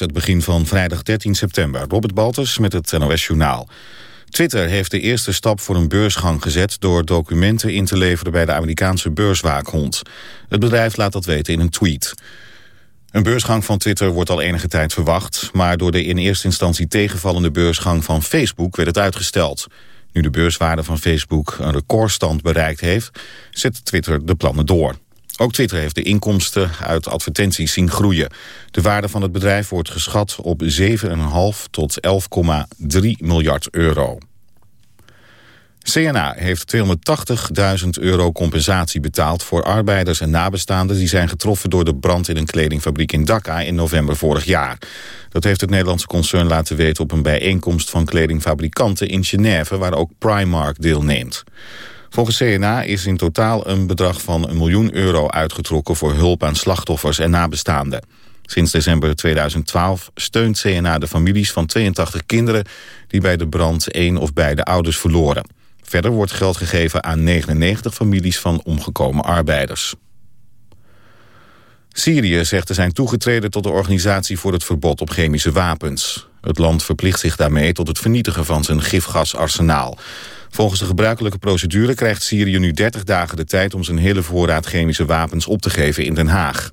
het begin van vrijdag 13 september. Robert Baltus met het NOS Journaal. Twitter heeft de eerste stap voor een beursgang gezet... door documenten in te leveren bij de Amerikaanse beurswaakhond. Het bedrijf laat dat weten in een tweet. Een beursgang van Twitter wordt al enige tijd verwacht... maar door de in eerste instantie tegenvallende beursgang van Facebook werd het uitgesteld. Nu de beurswaarde van Facebook een recordstand bereikt heeft... zet Twitter de plannen door. Ook Twitter heeft de inkomsten uit advertenties zien groeien. De waarde van het bedrijf wordt geschat op 7,5 tot 11,3 miljard euro. CNA heeft 280.000 euro compensatie betaald voor arbeiders en nabestaanden die zijn getroffen door de brand in een kledingfabriek in Dhaka in november vorig jaar. Dat heeft het Nederlandse concern laten weten op een bijeenkomst van kledingfabrikanten in Genève waar ook Primark deelneemt. Volgens CNA is in totaal een bedrag van een miljoen euro uitgetrokken voor hulp aan slachtoffers en nabestaanden. Sinds december 2012 steunt CNA de families van 82 kinderen die bij de brand één of beide ouders verloren. Verder wordt geld gegeven aan 99 families van omgekomen arbeiders. Syrië zegt te zijn toegetreden tot de Organisatie voor het Verbod op Chemische Wapens. Het land verplicht zich daarmee tot het vernietigen van zijn gifgasarsenaal. Volgens de gebruikelijke procedure krijgt Syrië nu 30 dagen de tijd... om zijn hele voorraad chemische wapens op te geven in Den Haag.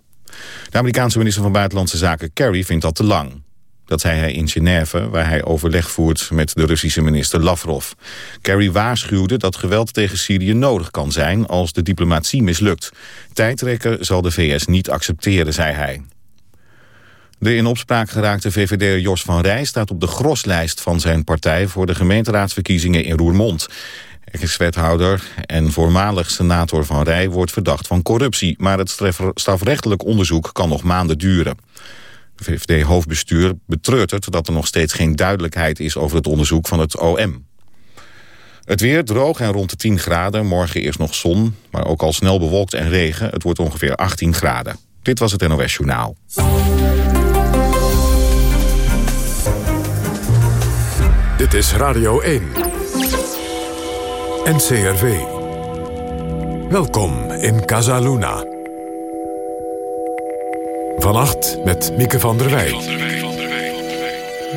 De Amerikaanse minister van Buitenlandse Zaken Kerry vindt dat te lang. Dat zei hij in Genève, waar hij overleg voert met de Russische minister Lavrov. Kerry waarschuwde dat geweld tegen Syrië nodig kan zijn als de diplomatie mislukt. Tijdrekken zal de VS niet accepteren, zei hij. De in opspraak geraakte VVD'er Jos van Rij staat op de groslijst van zijn partij voor de gemeenteraadsverkiezingen in Roermond. Ex-wethouder en voormalig senator Van Rij wordt verdacht van corruptie, maar het strafrechtelijk onderzoek kan nog maanden duren. VVD-hoofdbestuur betreurt het dat er nog steeds geen duidelijkheid is over het onderzoek van het OM. Het weer droog en rond de 10 graden. Morgen eerst nog zon, maar ook al snel bewolkt en regen. Het wordt ongeveer 18 graden. Dit was het NOS Journaal. Dit is Radio 1. NCRV. Welkom in Casaluna. Vannacht met Mieke van der Wij.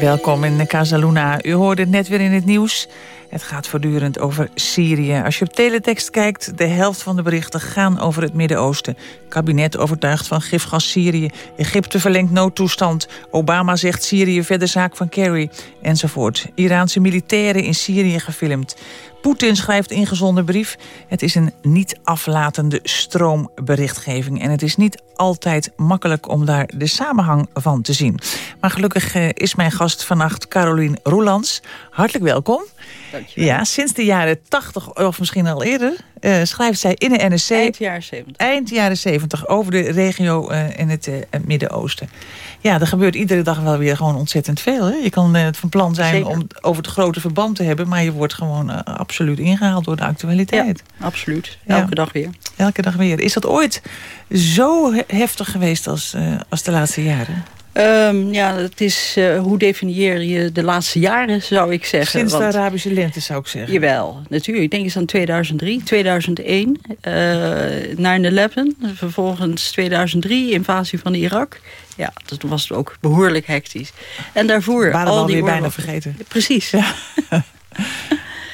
Welkom in Casaluna. U hoorde het net weer in het nieuws. Het gaat voortdurend over Syrië. Als je op teletext kijkt, de helft van de berichten gaan over het Midden-Oosten. Kabinet overtuigd van gifgas Syrië. Egypte verlengt noodtoestand. Obama zegt Syrië verder zaak van Kerry. Enzovoort. Iraanse militairen in Syrië gefilmd. Poetin schrijft ingezonden brief. Het is een niet aflatende stroomberichtgeving. En het is niet altijd makkelijk om daar de samenhang van te zien. Maar gelukkig eh, is mijn gast vannacht Caroline Roelands. Hartelijk welkom. Dankjewel. Ja, sinds de jaren 80 of misschien al eerder uh, schrijft zij in de NSC... Eind jaren 70. Eind jaren 70 over de regio uh, in het uh, Midden-Oosten. Ja, er gebeurt iedere dag wel weer gewoon ontzettend veel. Hè? Je kan van plan zijn Zeker. om over het grote verband te hebben... maar je wordt gewoon absoluut ingehaald door de actualiteit. Ja, absoluut. Elke Ja. dag weer. Elke dag weer. Is dat ooit zo heftig geweest als, als de laatste jaren? Um, ja, het is, uh, hoe definieer je de laatste jaren, zou ik zeggen. Sinds Want, de Arabische lente, zou ik zeggen. Jawel, natuurlijk. Ik denk eens aan 2003, 2001, uh, 9-11. Vervolgens 2003, invasie van Irak. Ja, dat was ook behoorlijk hectisch. En daarvoor... Waren we al die alweer bijna vergeten. Precies. Ja.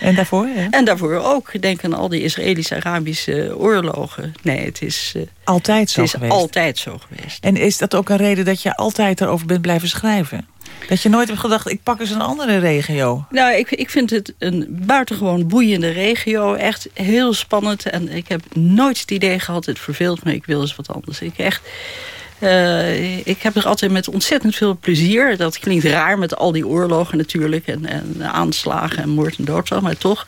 en daarvoor? Ja. En daarvoor ook. Denk aan al die Israëlisch-Arabische oorlogen. Nee, het is... Uh, altijd zo het is geweest. altijd zo geweest. En is dat ook een reden dat je altijd erover bent blijven schrijven? Dat je nooit hebt gedacht, ik pak eens een andere regio. Nou, ik, ik vind het een buitengewoon boeiende regio. Echt heel spannend. En ik heb nooit het idee gehad, het verveelt me, ik wil eens wat anders. Ik echt... Uh, ik heb er altijd met ontzettend veel plezier. Dat klinkt raar met al die oorlogen natuurlijk. En, en aanslagen en moord en doodslag. Maar toch,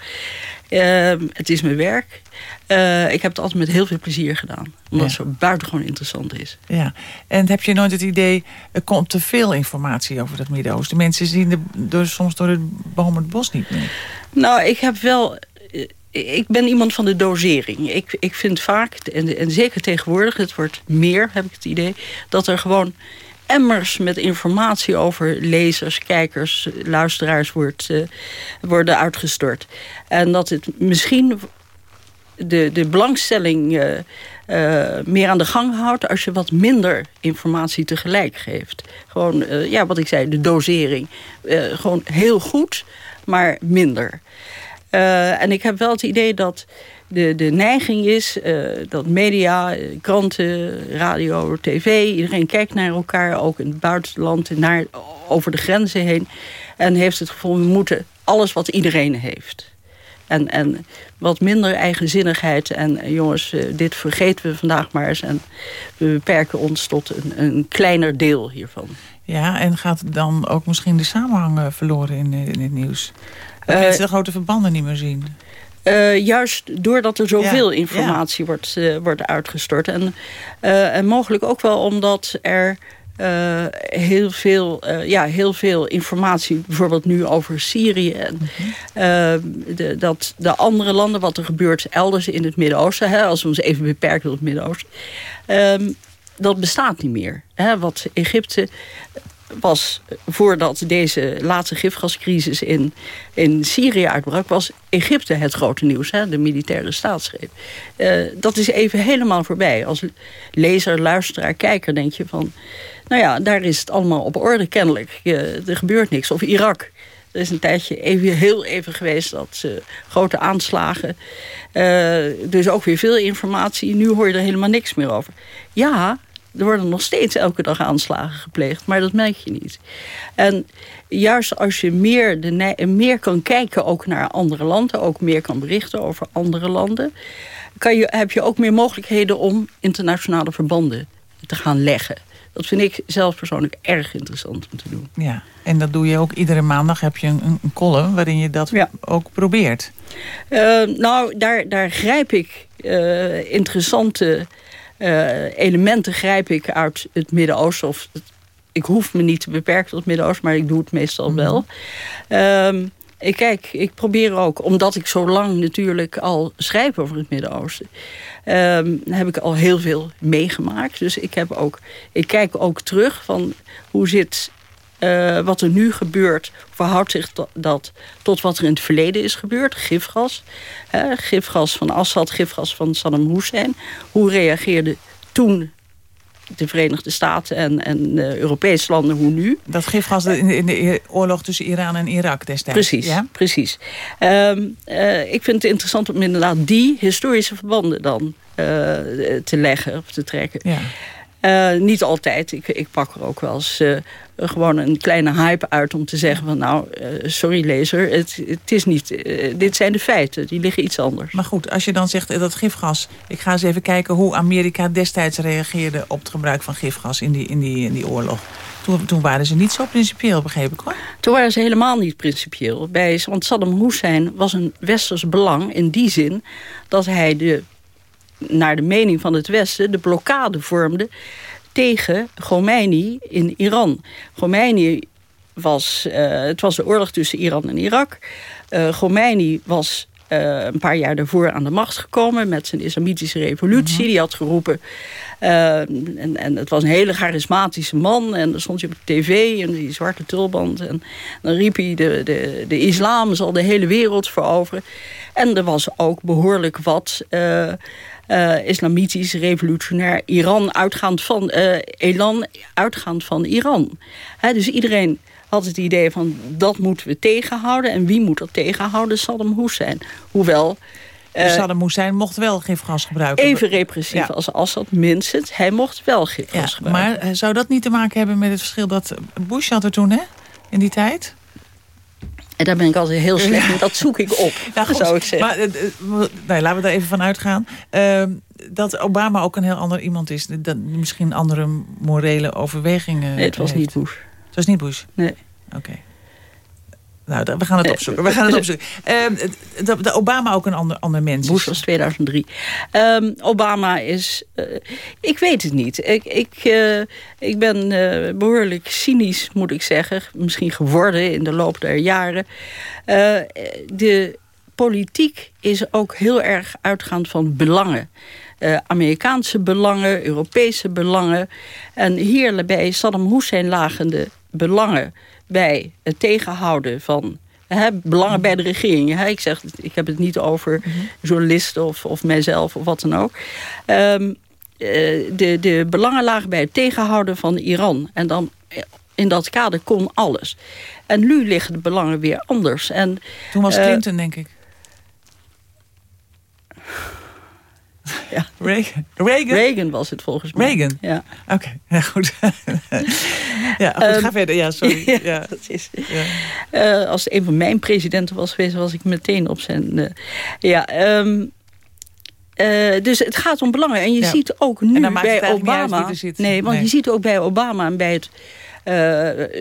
uh, het is mijn werk. Uh, ik heb het altijd met heel veel plezier gedaan. Omdat ja. het zo buitengewoon interessant is. Ja, en heb je nooit het idee... er komt te veel informatie over het Midden-Oosten? Mensen zien de, door, soms door het boom het bos niet meer. Nou, ik heb wel ik ben iemand van de dosering. Ik, ik vind vaak, en, en zeker tegenwoordig, het wordt meer, heb ik het idee... dat er gewoon emmers met informatie over lezers, kijkers, luisteraars wordt, uh, worden uitgestort. En dat het misschien de, de belangstelling uh, meer aan de gang houdt... als je wat minder informatie tegelijk geeft. Gewoon, ja, wat ik zei, de dosering. gewoon heel goed, maar minder. En ik heb wel het idee dat de, de neiging is dat media, kranten, radio, tv... iedereen kijkt naar elkaar, ook in het buitenland... Naar, over de grenzen heen. En heeft het gevoel, we moeten alles wat iedereen heeft. En, en wat minder eigenzinnigheid. En eh, jongens, eh, dit vergeten we vandaag maar eens. En we beperken ons tot een, een kleiner deel hiervan. Ja, en gaat dan ook misschien de samenhang eh, verloren in, in het nieuws? Dat uh, mensen de grote verbanden niet meer zien? Uh, juist doordat er zoveel informatie Wordt, uh, wordt uitgestort. En, uh, en mogelijk ook wel omdat er heel, veel, ja, heel veel informatie, bijvoorbeeld nu over Syrië. En, mm de, dat de andere landen, wat er gebeurt elders in het Midden-Oosten... als we ons even beperken tot het Midden-Oosten... Um, dat bestaat niet meer. Hè? Wat Egypte was voordat deze laatste gifgascrisis in, in Syrië uitbrak... was Egypte het grote nieuws, hè, de militaire staatsgreep. Uh, dat is even helemaal voorbij. Als lezer, luisteraar, kijker denk je van... nou ja, daar is het allemaal op orde kennelijk. er gebeurt niks. Of Irak. Er is een tijdje even, heel even geweest dat grote aanslagen. Uh, dus ook weer veel informatie. Nu hoor je er helemaal niks meer over. Ja, er worden nog steeds elke dag aanslagen gepleegd, maar dat merk je niet. En juist als je meer, de, meer kan kijken ook naar andere landen... ook meer kan berichten over andere landen... Kan je, heb je ook meer mogelijkheden om internationale verbanden te gaan leggen. Dat vind ik zelf persoonlijk erg interessant om te doen. Ja, en dat doe je ook iedere maandag heb je een, een column waarin je dat ja. ook probeert. Uh, nou, daar, daar grijp ik uh, interessante uh, elementen grijp ik uit het Midden-Oosten. Of ik hoef me niet te beperken tot het Midden-Oosten, maar ik doe het meestal wel. Um, ik kijk, ik probeer ook, omdat ik zo lang natuurlijk al schrijf over het Midden-Oosten, um, heb ik al heel veel meegemaakt. Dus ik, heb ook, ik kijk ook terug van hoe zit uh, wat er nu gebeurt, verhoudt zich dat tot wat er in het verleden is gebeurd. Gifgas. Uh, gifgas van Assad, gifgas van Saddam Hussein. Hoe reageerde toen de Verenigde Staten en, en uh, Europese landen, hoe nu. Dat gifgas in, in de oorlog tussen Iran en Irak destijds. Precies, ja? precies. Um, uh, ik vind het interessant om inderdaad die historische verbanden dan te leggen of te trekken. Ja. Uh, niet altijd. Ik, ik pak er ook wel eens uh, gewoon een kleine hype uit om te zeggen van nou, uh, sorry lezer, het, het is niet, dit zijn de feiten, die liggen iets anders. Maar goed, als je dan zegt dat gifgas, ik ga eens even kijken hoe Amerika destijds reageerde op het gebruik van gifgas in die, in die, in die oorlog. Toen, toen waren ze niet zo principieel, begreep ik hoor. Toen waren ze helemaal niet principieel. Bij, want Saddam Hussein was een westers belang in die zin dat hij de naar de mening van het Westen, de blokkade vormde tegen Khomeini in Iran. Khomeini was, uh, het was de oorlog tussen Iran en Irak. Uh, Khomeini was uh, een paar jaar daarvoor aan de macht gekomen met zijn islamitische revolutie. Mm -hmm. Die had geroepen, uh, en, en het was een hele charismatische man. En dan stond hij op de tv en die zwarte tulband. En dan riep hij, de, de, de islam zal de hele wereld veroveren. En er was ook behoorlijk wat... Uh, uh, islamitisch, revolutionair Iran, uitgaand van, uh, elan uitgaand van Iran. He, dus iedereen had het idee van dat moeten we tegenhouden. En wie moet dat tegenhouden? Saddam Hussein. Hoewel... Uh, Saddam Hussein mocht wel gifgas gebruiken. Even repressief ja. als Assad, minstens. Hij mocht wel gifgas ja, gebruiken. Maar zou dat niet te maken hebben met het verschil dat Bush had er toen, hè? In die tijd? En daar ben ik altijd heel slecht in. Dat zoek ik op, nou, zou ik zeggen. Maar, uh, nee, laten we er even van uitgaan. Uh, dat Obama ook een heel ander iemand is. Dat misschien andere morele overwegingen Nee, het was heeft. niet Bush. Het was niet Bush? Nee. Oké. Okay. Nou, we gaan het opzoeken. We gaan het opzoeken. Uh, de, de Obama ook een ander, ander mens. Bush was 2003. Um, Obama is... Uh, ik weet het niet. Ik, ik, uh, ik ben behoorlijk cynisch, moet ik zeggen. Misschien geworden in de loop der jaren. de politiek is ook heel erg uitgaand van belangen. Uh, Amerikaanse belangen, Europese belangen. En hier bij Saddam Hussein lagen de belangen bij het tegenhouden van hè, belangen bij de regering. Hè. Ik, zeg, ik heb het niet over journalisten of, of mijzelf of wat dan ook. Um, de, de belangen lagen bij het tegenhouden van Iran. En dan in dat kader kon alles. En nu liggen de belangen weer anders. En, Toen was Clinton, denk ik. Ja. Reagan. Reagan. Reagan was het volgens mij. Reagan? Ja. Oké, ja, goed. ja, goed, Ehm, ga verder. Ja, sorry. Ja. dat is, Ja. Eh, als een van mijn presidenten was geweest, was ik meteen op zijn... eh, ja, ehm, eh, dus het gaat om belangen. En je ziet ook nu bij Obama... Nee, want Nee. je ziet ook bij Obama en bij het...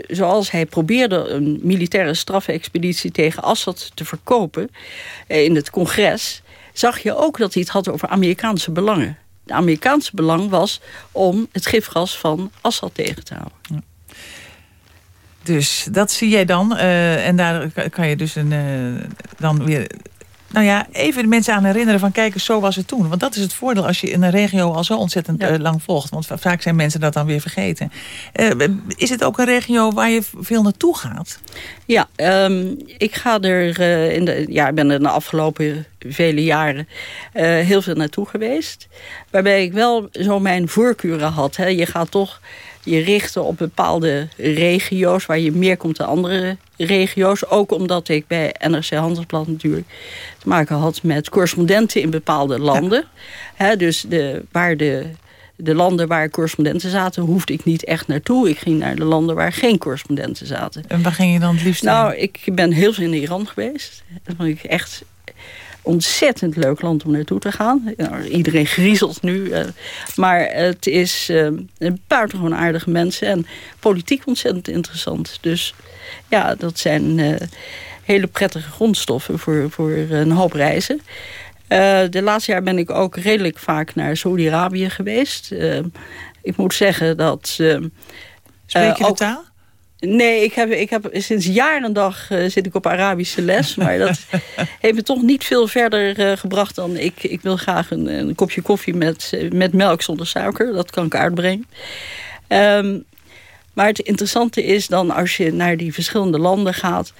zoals hij probeerde een militaire strafexpeditie tegen Assad te verkopen... in het congres, zag je ook dat hij het had over Amerikaanse belangen. De Amerikaanse belang was om het gifgas van Assad tegen te houden. Dus dat zie jij dan. eh, en daar kan- je dus een, eh, dan weer... Nou ja, even de mensen aan herinneren van kijk eens, zo was het toen. Want dat is het voordeel als je een regio al zo ontzettend Ja. eh, lang volgt. Want va- vaak zijn mensen dat dan weer vergeten. Eh, is het ook een regio waar je veel naartoe gaat? Ja, ehm, ik ga er eh, in de, ja, ik ben er de afgelopen vele jaren eh, heel veel naartoe geweest. Waarbij ik wel zo mijn voorkeuren had. Hè. Je gaat toch je richten op bepaalde regio's waar je meer komt dan andere regio's. Ook omdat ik bij NRC Handelsblad natuurlijk te maken had met correspondenten in bepaalde landen. Dus de, waar de, de landen waar correspondenten zaten, hoefde ik niet echt naartoe. Ik ging naar de landen waar geen correspondenten zaten. En waar ging je dan het liefst Nou, heen? ik ben heel veel in Iran geweest. Dat vond ik echt ontzettend leuk land om naartoe te gaan. Iedereen griezelt nu. eh, maar het is eh, een buitengewoon aardige mensen. En politiek ontzettend interessant. Dus ja, dat zijn eh, hele prettige grondstoffen voor, voor een hoop reizen. De laatste jaar ben ik ook redelijk vaak naar Saudi-Arabië geweest. Ik moet zeggen dat... Spreek je de taal? Nee, ik heb, ik heb sinds jaar en dag eh, zit ik op Arabische les. Maar dat heeft me toch niet veel verder eh, gebracht dan... Ik, ik wil graag een, een kopje koffie met, eh, met melk zonder suiker. Dat kan ik uitbrengen. Ehm, maar het interessante is dan als je naar die verschillende landen gaat...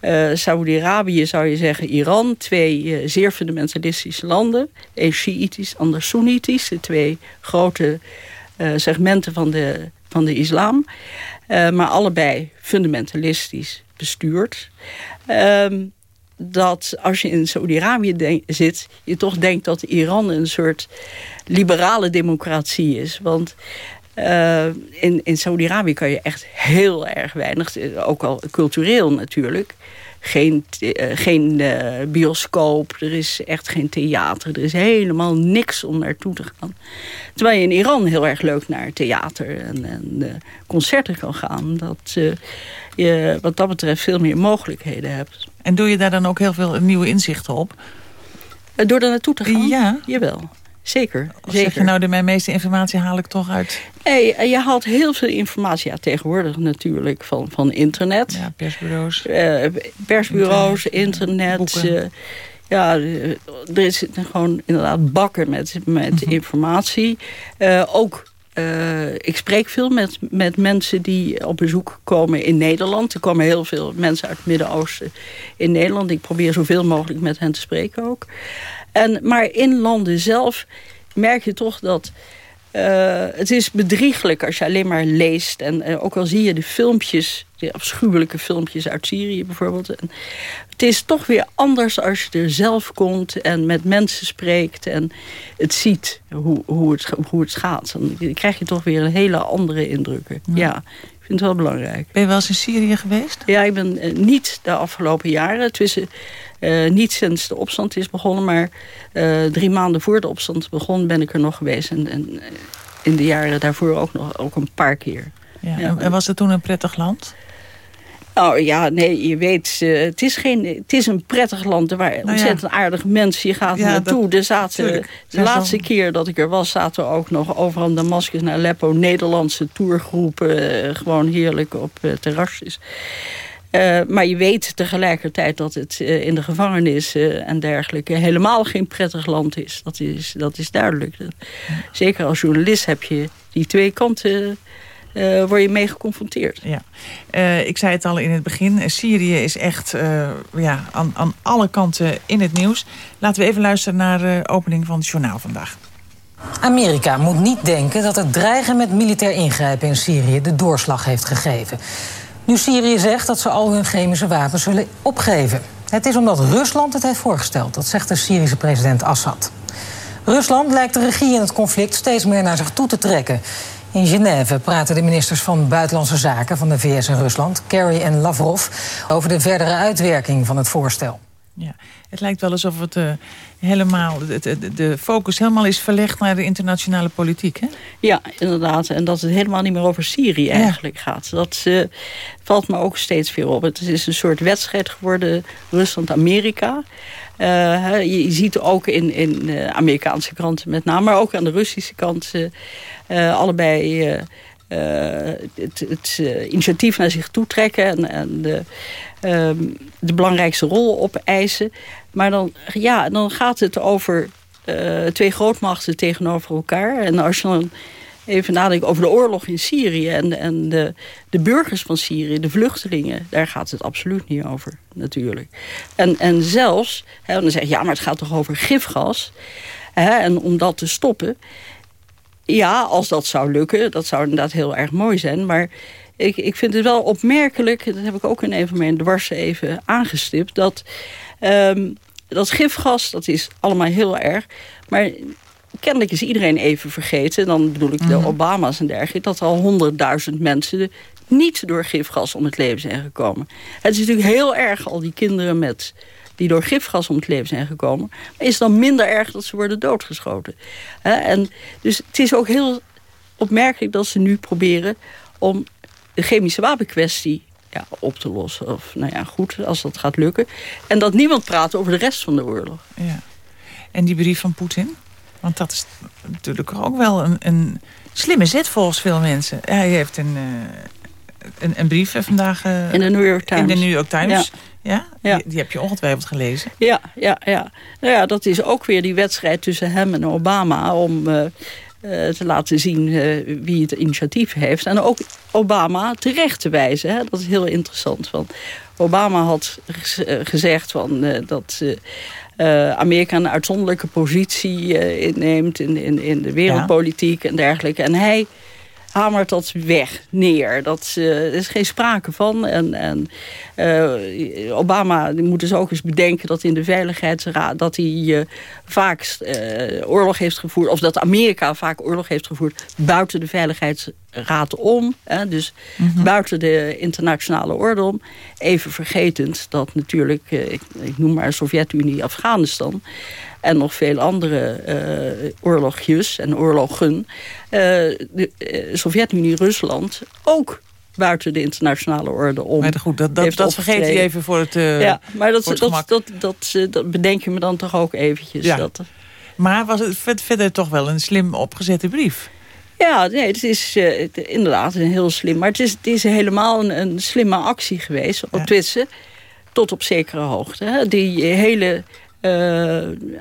eh Saudi-Arabië zou je zeggen Iran. Twee zeer fundamentalistische landen. Eén Shiïtisch, ander Soenitisch. De twee grote segmenten van de, van de islam. Eh, maar allebei fundamentalistisch bestuurd. Ehm, dat als je in Saudi-Arabië zit... je toch denkt dat Iran een soort liberale democratie is. Want eh, in, in Saudi-Arabië kan je echt heel erg weinig... eh, ook al cultureel natuurlijk... Geen, eh, geen eh, bioscoop, er is echt geen theater. Er is helemaal niks om naartoe te gaan. Terwijl je in Iran heel erg leuk naar theater en, en eh, concerten kan gaan. Dat je wat dat betreft veel meer mogelijkheden hebt. En doe je daar dan ook heel veel nieuwe inzichten op? Door daar naartoe te gaan? Ja. Jawel, zeker. Of zeker. zeg je nou, de mijn meeste informatie haal ik toch uit Nee, en je haalt heel veel informatie ja, tegenwoordig natuurlijk van, van internet. ja, persbureaus? Eh, persbureaus, internet. eh, ja, eh, er is gewoon inderdaad bakken met, met Mhm. informatie. Eh, ook, eh, ik spreek veel met, met mensen die op bezoek komen in Nederland. Er komen heel veel mensen uit het Midden-Oosten in Nederland. Ik probeer zoveel mogelijk met hen te spreken ook. En, maar in landen zelf merk je toch dat... eh, het is bedrieglijk als je alleen maar leest. En ook al zie je de filmpjes, de afschuwelijke filmpjes uit Syrië bijvoorbeeld. En het is toch weer anders als je er zelf komt en met mensen spreekt. En het ziet hoe, hoe, het, hoe het gaat. Dan krijg je toch weer een hele andere indrukken. Ja, ik vind het wel belangrijk. Ben je wel eens in Syrië geweest? Ja, ik ben eh, niet de afgelopen jaren. Tussen, eh, niet sinds de opstand is begonnen, maar eh, drie maanden voor de opstand begon ben ik er nog geweest. En, en eh, in de jaren daarvoor ook nog ook een paar keer. Ja. Ja. En- was het toen een prettig land? Nou ja, nee, je weet, het, is geen, het is een prettig land waar Nou ja. ontzettend aardige mensen. Je gaat er Ja, naartoe. Er zaten, tuurlijk. de laatste keer dat ik er was, zaten ook nog overal Damascus naar Aleppo Nederlandse tourgroepen. gewoon heerlijk op terrasjes. Eh, maar je weet tegelijkertijd dat het eh, in de gevangenis eh, en dergelijke helemaal geen prettig land is. Dat is, dat is duidelijk. Zeker als journalist heb je die twee kanten, eh word je mee geconfronteerd. Ja. Eh, ik zei het al in het begin. Syrië is echt eh, ja, aan, aan alle kanten in het nieuws. Laten we even luisteren naar de opening van het journaal vandaag. Amerika moet niet denken dat het dreigen met militair ingrijpen in Syrië de doorslag heeft gegeven. Nu Syrië zegt dat ze al hun chemische wapens zullen opgeven. Het is omdat Rusland het heeft voorgesteld, dat zegt de Syrische president Assad. Rusland lijkt de regie in het conflict steeds meer naar zich toe te trekken. In Genève praten de ministers van Buitenlandse Zaken van de VS en Rusland, Kerry en Lavrov, over de verdere uitwerking van het voorstel. Ja, het lijkt wel alsof het uh, helemaal, de, de, focus helemaal is verlegd naar de internationale politiek. Hè? Ja, inderdaad. En dat het helemaal niet meer over Syrië eigenlijk gaat. Dat uh, valt me ook steeds weer op. Het is een soort wedstrijd geworden, Rusland-Amerika. Uh, je, ziet ook in, in Amerikaanse kranten met name, maar ook aan de Russische kant... allebei het, het initiatief naar zich toe trekken en, en Ehm, de belangrijkste rol opeisen. Maar dan, ja, dan gaat het over uh, twee grootmachten tegenover elkaar. En als je dan even nadenkt over de oorlog in Syrië... en, en de, de burgers van Syrië, de vluchtelingen... daar gaat het absoluut niet over, natuurlijk. En, en zelfs, hè, dan zeg je, ja, maar het gaat toch over gifgas... Hè, en om dat te stoppen... Ja, als dat zou lukken, dat zou inderdaad heel erg mooi zijn. Maar ik, ik vind het wel opmerkelijk, dat heb ik ook in een van mijn dwarsen even aangestipt... dat, um, dat gifgas, dat is allemaal heel erg... maar kennelijk is iedereen even vergeten... dan bedoel ik de mhm. Obama's en dergelijke... dat al honderdduizend mensen niet door gifgas om het leven zijn gekomen. Het is natuurlijk heel erg, al die kinderen met die door gifgas om het leven zijn gekomen. Maar is dan minder erg dat ze worden doodgeschoten. en dus het is ook heel opmerkelijk dat ze nu proberen om de chemische wapenkwestie ja, op te lossen. Of nou ja, goed, als dat gaat lukken. En dat niemand praat over de rest van de oorlog. Ja. En die brief van Poetin? Want dat is natuurlijk ook wel een, een slimme zet volgens veel mensen. Hij heeft een, uh, een, een, brief vandaag... Uh, in de New York Times. In de New York Times. Ja. Ja? Die, die, heb je ongetwijfeld gelezen. Ja, ja, ja. Nou ja, dat is ook weer die wedstrijd tussen hem en Obama... om uh, uh, te laten zien uh, wie het initiatief heeft. En ook Obama terecht te wijzen. Dat is heel interessant. Want Obama had eh, gezegd van, dat Amerika een uitzonderlijke positie inneemt in, in, in de wereldpolitiek en dergelijke. En hij hamert dat weg, neer. Dat, uh, er is geen sprake van. En, en uh, Obama moet dus ook eens bedenken dat in de Veiligheidsraad... dat hij uh, vaak oorlog heeft gevoerd... of dat Amerika vaak oorlog heeft gevoerd... buiten de Veiligheidsraad om. Hè, dus mhm. buiten de internationale orde om. Even vergetend dat natuurlijk, ik, ik noem maar Sovjet-Unie, Afghanistan en nog veel andere uh, oorlogjes en oorlogen... Uh, de uh, Sovjet-Unie, Rusland ook buiten de internationale orde om. Maar goed, dat, dat, dat vergeet je even voor het Ja, maar dat, dat, dat, dat, dat, bedenk je me dan toch ook eventjes. Ja. Dat, maar was het verder toch wel een slim opgezette brief? Ja, nee, het is uh, inderdaad een heel slim. Maar het is, het is helemaal een, een slimme actie geweest op ja. Twitter. Tot op zekere hoogte. Hè. Die hele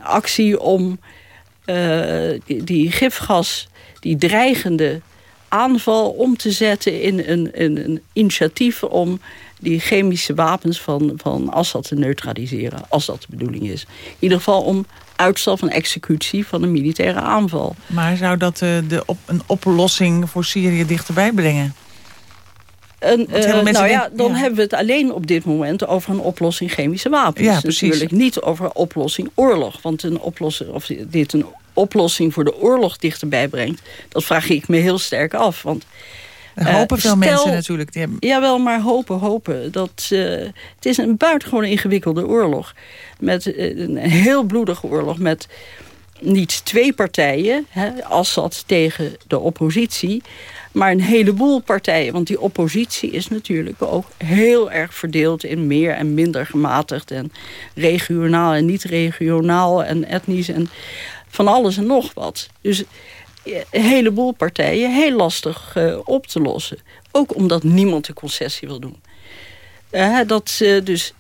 actie om uh, die, die, gifgas, die dreigende aanval om te zetten in een, een, initiatief om die chemische wapens van, van Assad te neutraliseren, als dat de bedoeling is. In ieder geval om uitstel van executie van een militaire aanval. Maar zou dat uh, de op, een oplossing voor Syrië dichterbij brengen? En, uh, nou ja, dan hebben we het alleen op dit moment over een oplossing chemische wapens. Ja, precies. Natuurlijk niet over een oplossing oorlog. Want een oplossing, of dit een oplossing voor de oorlog dichterbij brengt... dat vraag ik me heel sterk af. Want uh, hopen veel mensen natuurlijk. Hebben... Jawel, maar hopen, hopen. Dat, uh, het is een buitengewoon ingewikkelde oorlog. Met een heel bloedige oorlog met niet twee partijen. Hè, Assad tegen de oppositie maar een heleboel partijen. Want die oppositie is natuurlijk ook heel erg verdeeld... in meer en minder gematigd en regionaal en niet-regionaal... en etnisch en van alles en nog wat. Dus een heleboel partijen heel lastig uh, op te lossen. Ook omdat niemand de concessie wil doen. Uh, dat dus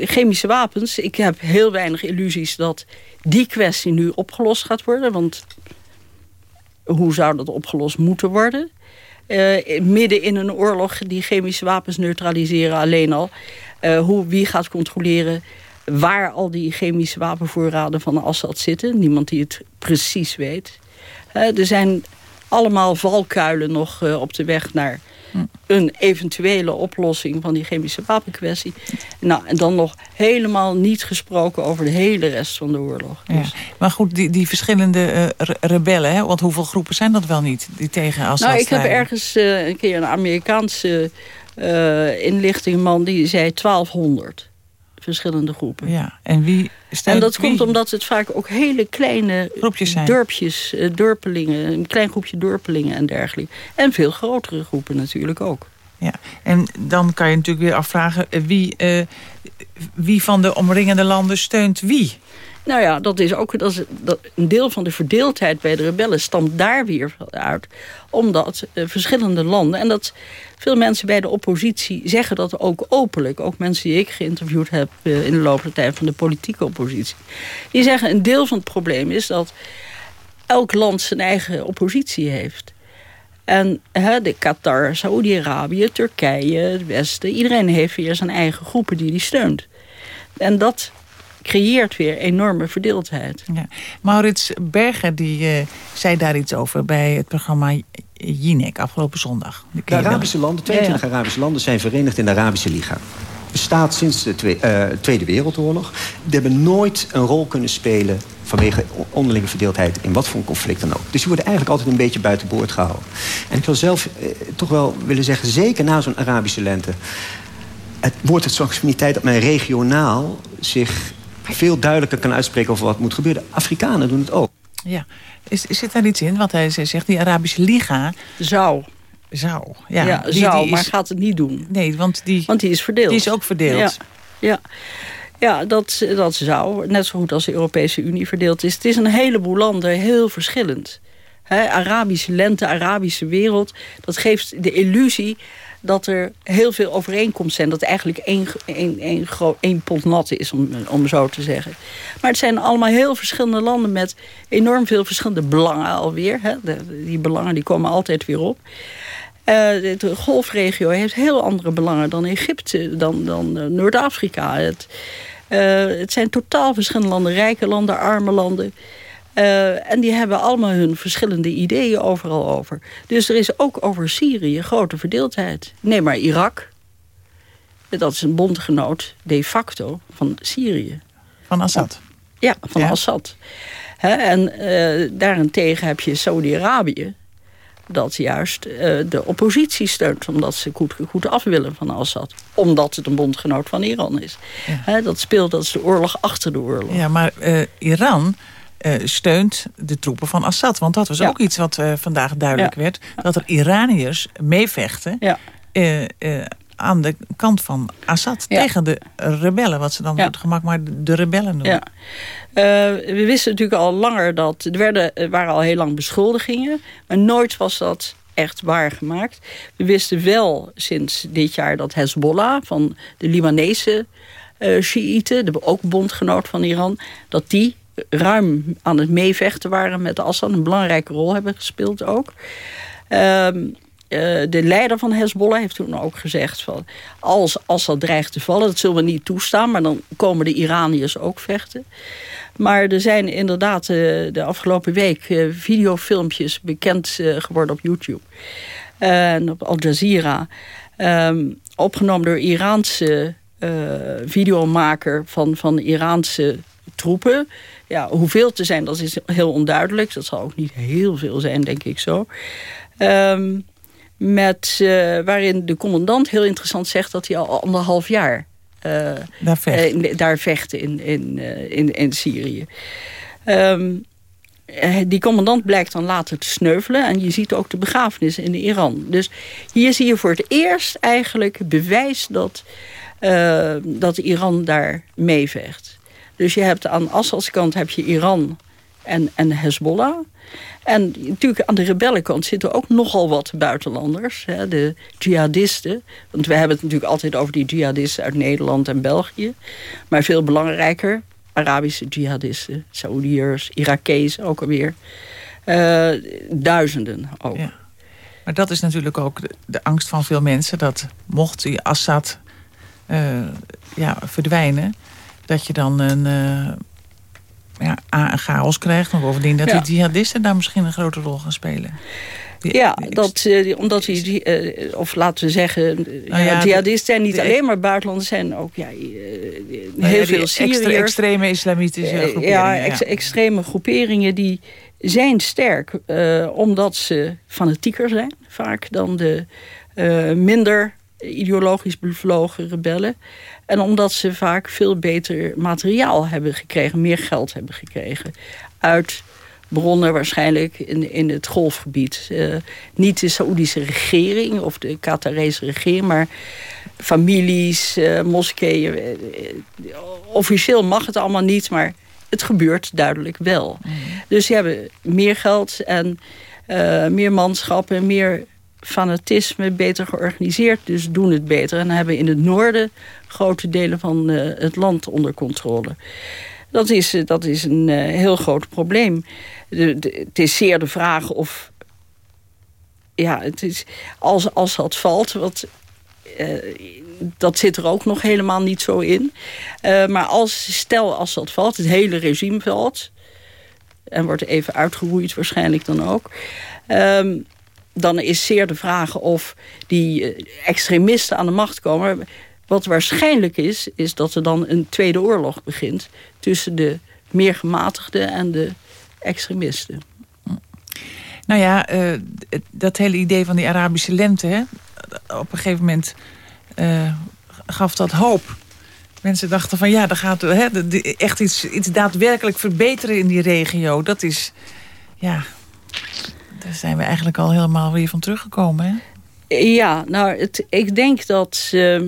chemische wapens, ik heb heel weinig illusies dat die kwestie nu opgelost gaat worden. Want hoe zou dat opgelost moeten worden? Uh, midden in een oorlog die chemische wapens neutraliseren alleen al. Uh, hoe, wie gaat controleren waar al die chemische wapenvoorraden van Assad zitten? Niemand die het precies weet. er zijn allemaal valkuilen nog op de weg naar een eventuele oplossing van die chemische wapenkwestie. Nou, en dan nog helemaal niet gesproken over de hele rest van de oorlog. Dus. Ja. Maar goed, die, die verschillende uh, rebellen, hè? want hoeveel groepen zijn dat wel niet die tegen Assad Nou, ik heb ergens uh, een keer een Amerikaanse uh, inlichtingman die zei 1200 verschillende groepen. Ja, en wie En dat komt omdat het vaak ook hele kleine groepjes zijn. dorpjes, uh, dorpelingen, een klein groepje dorpelingen en dergelijke. En veel grotere groepen natuurlijk ook. Ja, en dan kan je natuurlijk weer afvragen wie, uh, wie van de omringende landen steunt wie. Nou ja, dat is ook dat is, dat, een deel van de verdeeldheid bij de rebellen stamt daar weer uit. Omdat uh, verschillende landen, en dat veel mensen bij de oppositie zeggen dat ook openlijk. Ook mensen die ik geïnterviewd heb uh, in de loop der tijd van de politieke oppositie. Die zeggen een deel van het probleem is dat elk land zijn eigen oppositie heeft. En de Qatar, Saoedi-Arabië, Turkije, het Westen... iedereen heeft weer zijn eigen groepen die die steunt. En dat creëert weer enorme verdeeldheid. Ja. Maurits Berger die, uh, zei daar iets over bij het programma Jinek afgelopen zondag. De, de Arabische landen, 22 ja, ja. Arabische landen zijn verenigd in de Arabische Liga. Bestaat sinds de twee, uh, Tweede Wereldoorlog. Die hebben nooit een rol kunnen spelen vanwege onderlinge verdeeldheid in wat voor een conflict dan ook. Dus die worden eigenlijk altijd een beetje buiten boord gehouden. En ik wil zelf eh, toch wel willen zeggen, zeker na zo'n Arabische lente... het wordt het zo'n tijd dat men regionaal zich veel duidelijker kan uitspreken over wat moet gebeuren. Afrikanen doen het ook. Ja, is, is zit daar iets in? Want hij zegt, die Arabische Liga... Zou. Zou, ja. ja die, zou, die is, maar gaat het niet doen. Nee, want die, want die is verdeeld. Die is ook verdeeld. Ja, ja. ja dat, dat zou, net zo goed als de Europese Unie verdeeld is. Het is een heleboel landen heel verschillend. He, Arabische lente, Arabische wereld. Dat geeft de illusie dat er heel veel overeenkomsten zijn. Dat eigenlijk één, één, één, één pot nat is, om, om zo te zeggen. Maar het zijn allemaal heel verschillende landen... met enorm veel verschillende belangen alweer. Hè. Die belangen die komen altijd weer op. De golfregio heeft heel andere belangen dan Egypte, dan, dan uh, Noord-Afrika. Het, uh, het zijn totaal verschillende landen, rijke landen, arme landen... Uh, en die hebben allemaal hun verschillende ideeën overal over. Dus er is ook over Syrië grote verdeeldheid. Neem maar Irak. Dat is een bondgenoot de facto van Syrië. Van Assad? Ja, van ja. Assad. He, en uh, daarentegen heb je Saudi-Arabië dat juist uh, de oppositie steunt... omdat ze goed, goed af willen van Assad. Omdat het een bondgenoot van Iran is. Ja. He, dat speelt, dat is de oorlog achter de oorlog. Ja, maar uh, Iran... Uh, steunt de troepen van Assad. Want dat was ja. ook iets wat uh, vandaag duidelijk ja. werd. Dat er Iraniërs meevechten ja. uh, aan de kant van Assad. Tegen de rebellen. Wat ze dan voor het gemak maar de rebellen noemen. we wisten natuurlijk al langer dat... Er werden, waren al heel lang beschuldigingen. Maar nooit was dat echt waargemaakt. We wisten wel sinds dit jaar dat Hezbollah... van de Libanese uh, Shiiten, ook bondgenoot van Iran... dat die ruim aan het meevechten waren met Assad. Een belangrijke rol hebben gespeeld ook. Um, uh, de leider van Hezbollah heeft toen ook gezegd... Van, als Assad dreigt te vallen, dat zullen we niet toestaan... maar dan komen de Iraniërs ook vechten. Maar er zijn inderdaad uh, de afgelopen week uh, videofilmpjes bekend geworden op YouTube. en op Al Jazeera. Um, opgenomen door Iraanse videomaker van, van Iraanse troepen. Ja, hoeveel te zijn, dat is heel onduidelijk. Dat zal ook niet heel veel zijn, denk ik zo. Um, met, uh, waarin de commandant heel interessant zegt dat hij al anderhalf jaar uh, daar vecht, daar vecht in, in, in, in Syrië. Um, die commandant blijkt dan later te sneuvelen. En je ziet ook de begrafenissen in Iran. Dus hier zie je voor het eerst eigenlijk bewijs dat, dat Iran daar meevecht. Dus je hebt aan Assads kant heb je Iran en, en Hezbollah. En natuurlijk aan de rebellenkant zitten ook nogal wat buitenlanders. Hè, de jihadisten. Want we hebben het natuurlijk altijd over die jihadisten uit Nederland en België. Maar veel belangrijker, Arabische jihadisten. Saoediërs, Irakees ook alweer. Uh, duizenden ook. Ja. Maar dat is natuurlijk ook de, angst van veel mensen... dat mocht die Assad uh, ja, verdwijnen dat je dan een, uh, ja, A, een chaos krijgt... maar bovendien dat Ja. die jihadisten daar misschien een grote rol gaan spelen. Die- Ja, die- dat, eh, omdat die, eh, of laten we zeggen, eh, Nou ja, jihadisten zijn niet alleen maar buitenlanders, zijn ook ja, eh, nou heel veel extre- Syriërs. extreme islamitische Eh, groeperingen. ja, ja. ex- extreme groeperingen die zijn sterk eh, omdat ze fanatieker zijn vaak dan de eh, minder ideologisch bevlogen rebellen. En omdat ze vaak veel beter materiaal hebben gekregen, meer geld hebben gekregen uit bronnen waarschijnlijk in, in het golfgebied. Eh, niet de Saoedische regering of de Qatarese regering, maar families, eh, moskeeën. eh, officieel mag het allemaal niet, maar het gebeurt duidelijk wel. Dus ze hebben meer geld en meer manschappen, meer fanatisme, beter georganiseerd. Dus doen het beter en hebben in het noorden grote delen van eh, het land onder controle. Dat is, eh, dat is een eh, heel groot probleem. De, het is zeer de vraag of... Ja, het is, als, als dat valt, wat, dat zit er ook nog helemaal niet zo in. Maar als, stel als dat valt, het hele regime valt... en wordt even uitgeroeid waarschijnlijk dan ook... ehm, dan is zeer de vraag of die eh, extremisten aan de macht komen. Wat waarschijnlijk is, is dat er dan een tweede oorlog begint... tussen de meer gematigden en de extremisten. Nou ja, eh, dat hele idee van die Arabische lente... Op een gegeven moment eh, gaf dat hoop. Mensen dachten van ja, er gaat hè, echt iets, iets daadwerkelijk verbeteren in die regio. Dat is, ja, daar zijn we eigenlijk al helemaal weer van teruggekomen. Hè? Ja, nou, het, ik denk dat... ehm,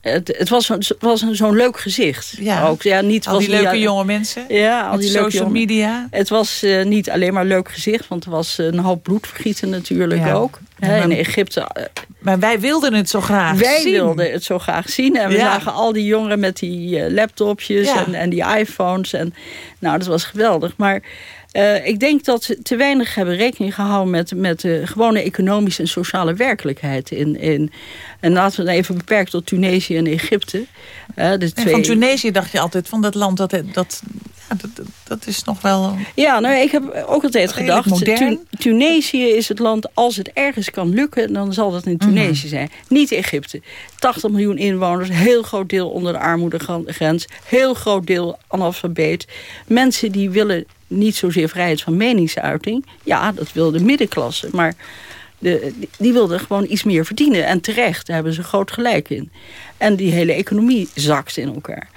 het, het was, het was een- zo'n leuk gezicht. Ja. Ook, ja niet, Al was die niet- leuke jonge mensen, Ja, al die social jonge- media. Het was eh, niet alleen maar leuk gezicht, want er was een hoop bloedvergieten natuurlijk Ja. ook. Ja, Hè, in Egypte Maar wij wilden het zo graag Wij zien. wilden het zo graag zien. En we Ja. zagen al die jongeren met die eh, laptopjes en, en die iPhones. En, nou, dat was geweldig. Maar eh, ik denk dat ze te weinig hebben rekening gehouden... met, met de gewone economische en sociale werkelijkheid. In, in, en laten we het even beperken tot Tunesië en Egypte. Eh, de En twee... van Tunesië dacht je altijd van dat land, dat, dat, dat, is nog wel... Ja, nou, ik heb ook altijd gedacht... Tu- Tunesië is het land, als het ergens kan lukken... dan zal dat in Mhm. Tunesië zijn. Niet Egypte. 80 miljoen inwoners, heel groot deel onder de armoedegrens... heel groot deel analfabeet. Mensen die willen niet zozeer vrijheid van meningsuiting. Ja, dat wil de middenklasse, maar... De, die- wilden gewoon iets meer verdienen. En terecht, daar hebben ze groot gelijk in. En die hele economie zakt in elkaar.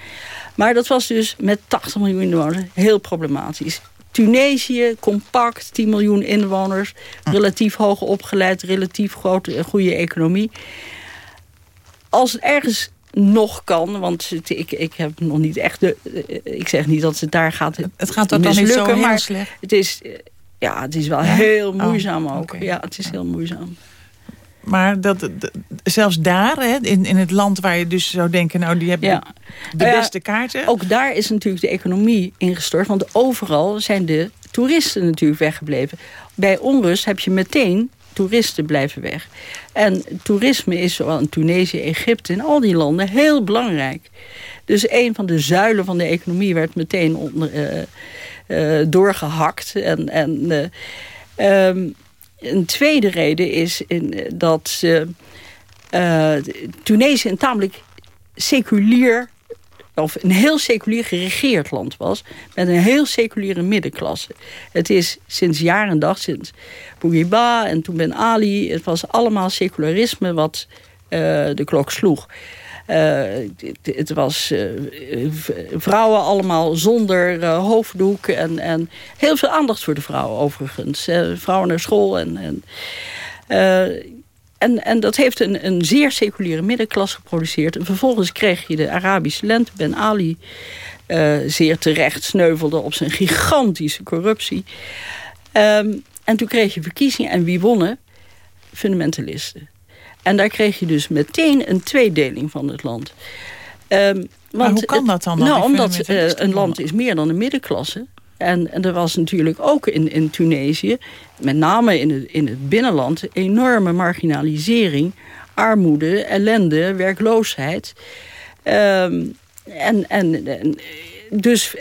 Maar dat was dus met 80 miljoen inwoners heel problematisch. Tunesië, compact, 10 miljoen inwoners. Relatief hoog opgeleid, relatief grote, goede economie. Als ergens nog kan, want het- ik, ik heb nog niet echt de... eh, Ik zeg niet dat het daar gaat Het gaat er dan niet zo heel maar slecht. het is, ja, het is wel Ja? heel Oh, moeizaam ook. Ja, het is heel moeizaam. Maar dat, dat- zelfs daar, hè, in, in het land waar je dus zou denken... nou, die hebben Ja. de Nou beste kaarten. Ook daar is natuurlijk de economie ingestort. Want overal zijn de toeristen natuurlijk weggebleven. Bij onrust heb je meteen toeristen blijven weg. En toerisme is zowel in Tunesië, Egypte... in al die landen heel belangrijk. Dus een van de zuilen van de economie werd meteen onder, eh, doorgehakt. En, en, eh, ehm, een tweede reden is in, dat Tunesië een tamelijk seculier of een heel seculier geregeerd land was... met een heel seculiere middenklasse. Het is sinds jaar en dag, sinds Bourguiba en toen Ben Ali... het was allemaal secularisme wat eh, de klok sloeg. Eh, het, was eh, vrouwen allemaal zonder hoofddoek... En, en heel veel aandacht voor de vrouwen overigens. Vrouwen naar school en... en en, en dat heeft een, een zeer seculiere middenklasse geproduceerd. En vervolgens kreeg je de Arabische lente. Ben Ali eh, zeer terecht sneuvelde op zijn gigantische corruptie. Ehm, en toen kreeg je verkiezingen. En wie wonnen? Fundamentalisten. En daar kreeg je dus meteen een tweedeling van het land. Ehm, want hoe kan dat dan, Nou, omdat eh, een land is meer dan een middenklasse. En, er was natuurlijk ook in, in Tunesië, met name in het, in het binnenland... enorme marginalisering, armoede, ellende, werkloosheid. Ehm, en, en, en dus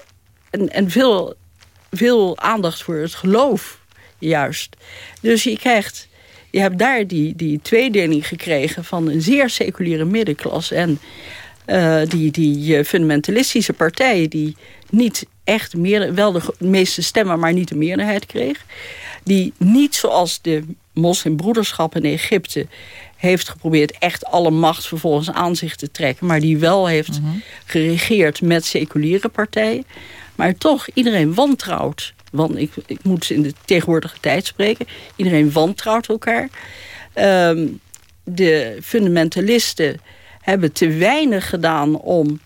en, en veel, veel aandacht voor het geloof, juist. Dus je krijgt... Je hebt daar die, die tweedeling gekregen van een zeer seculiere middenklasse... en uh, die, die fundamentalistische partijen die niet echt meer, wel de meeste stemmen, maar niet de meerderheid kreeg. Die niet zoals de moslimbroederschap in Egypte heeft geprobeerd echt alle macht vervolgens aan zich te trekken. Maar die wel heeft mhm. geregeerd met seculiere partijen. Maar toch, iedereen wantrouwt. Want ik, ik moet in de tegenwoordige tijd spreken. Iedereen wantrouwt elkaar. Ehm, de fundamentalisten hebben te weinig gedaan om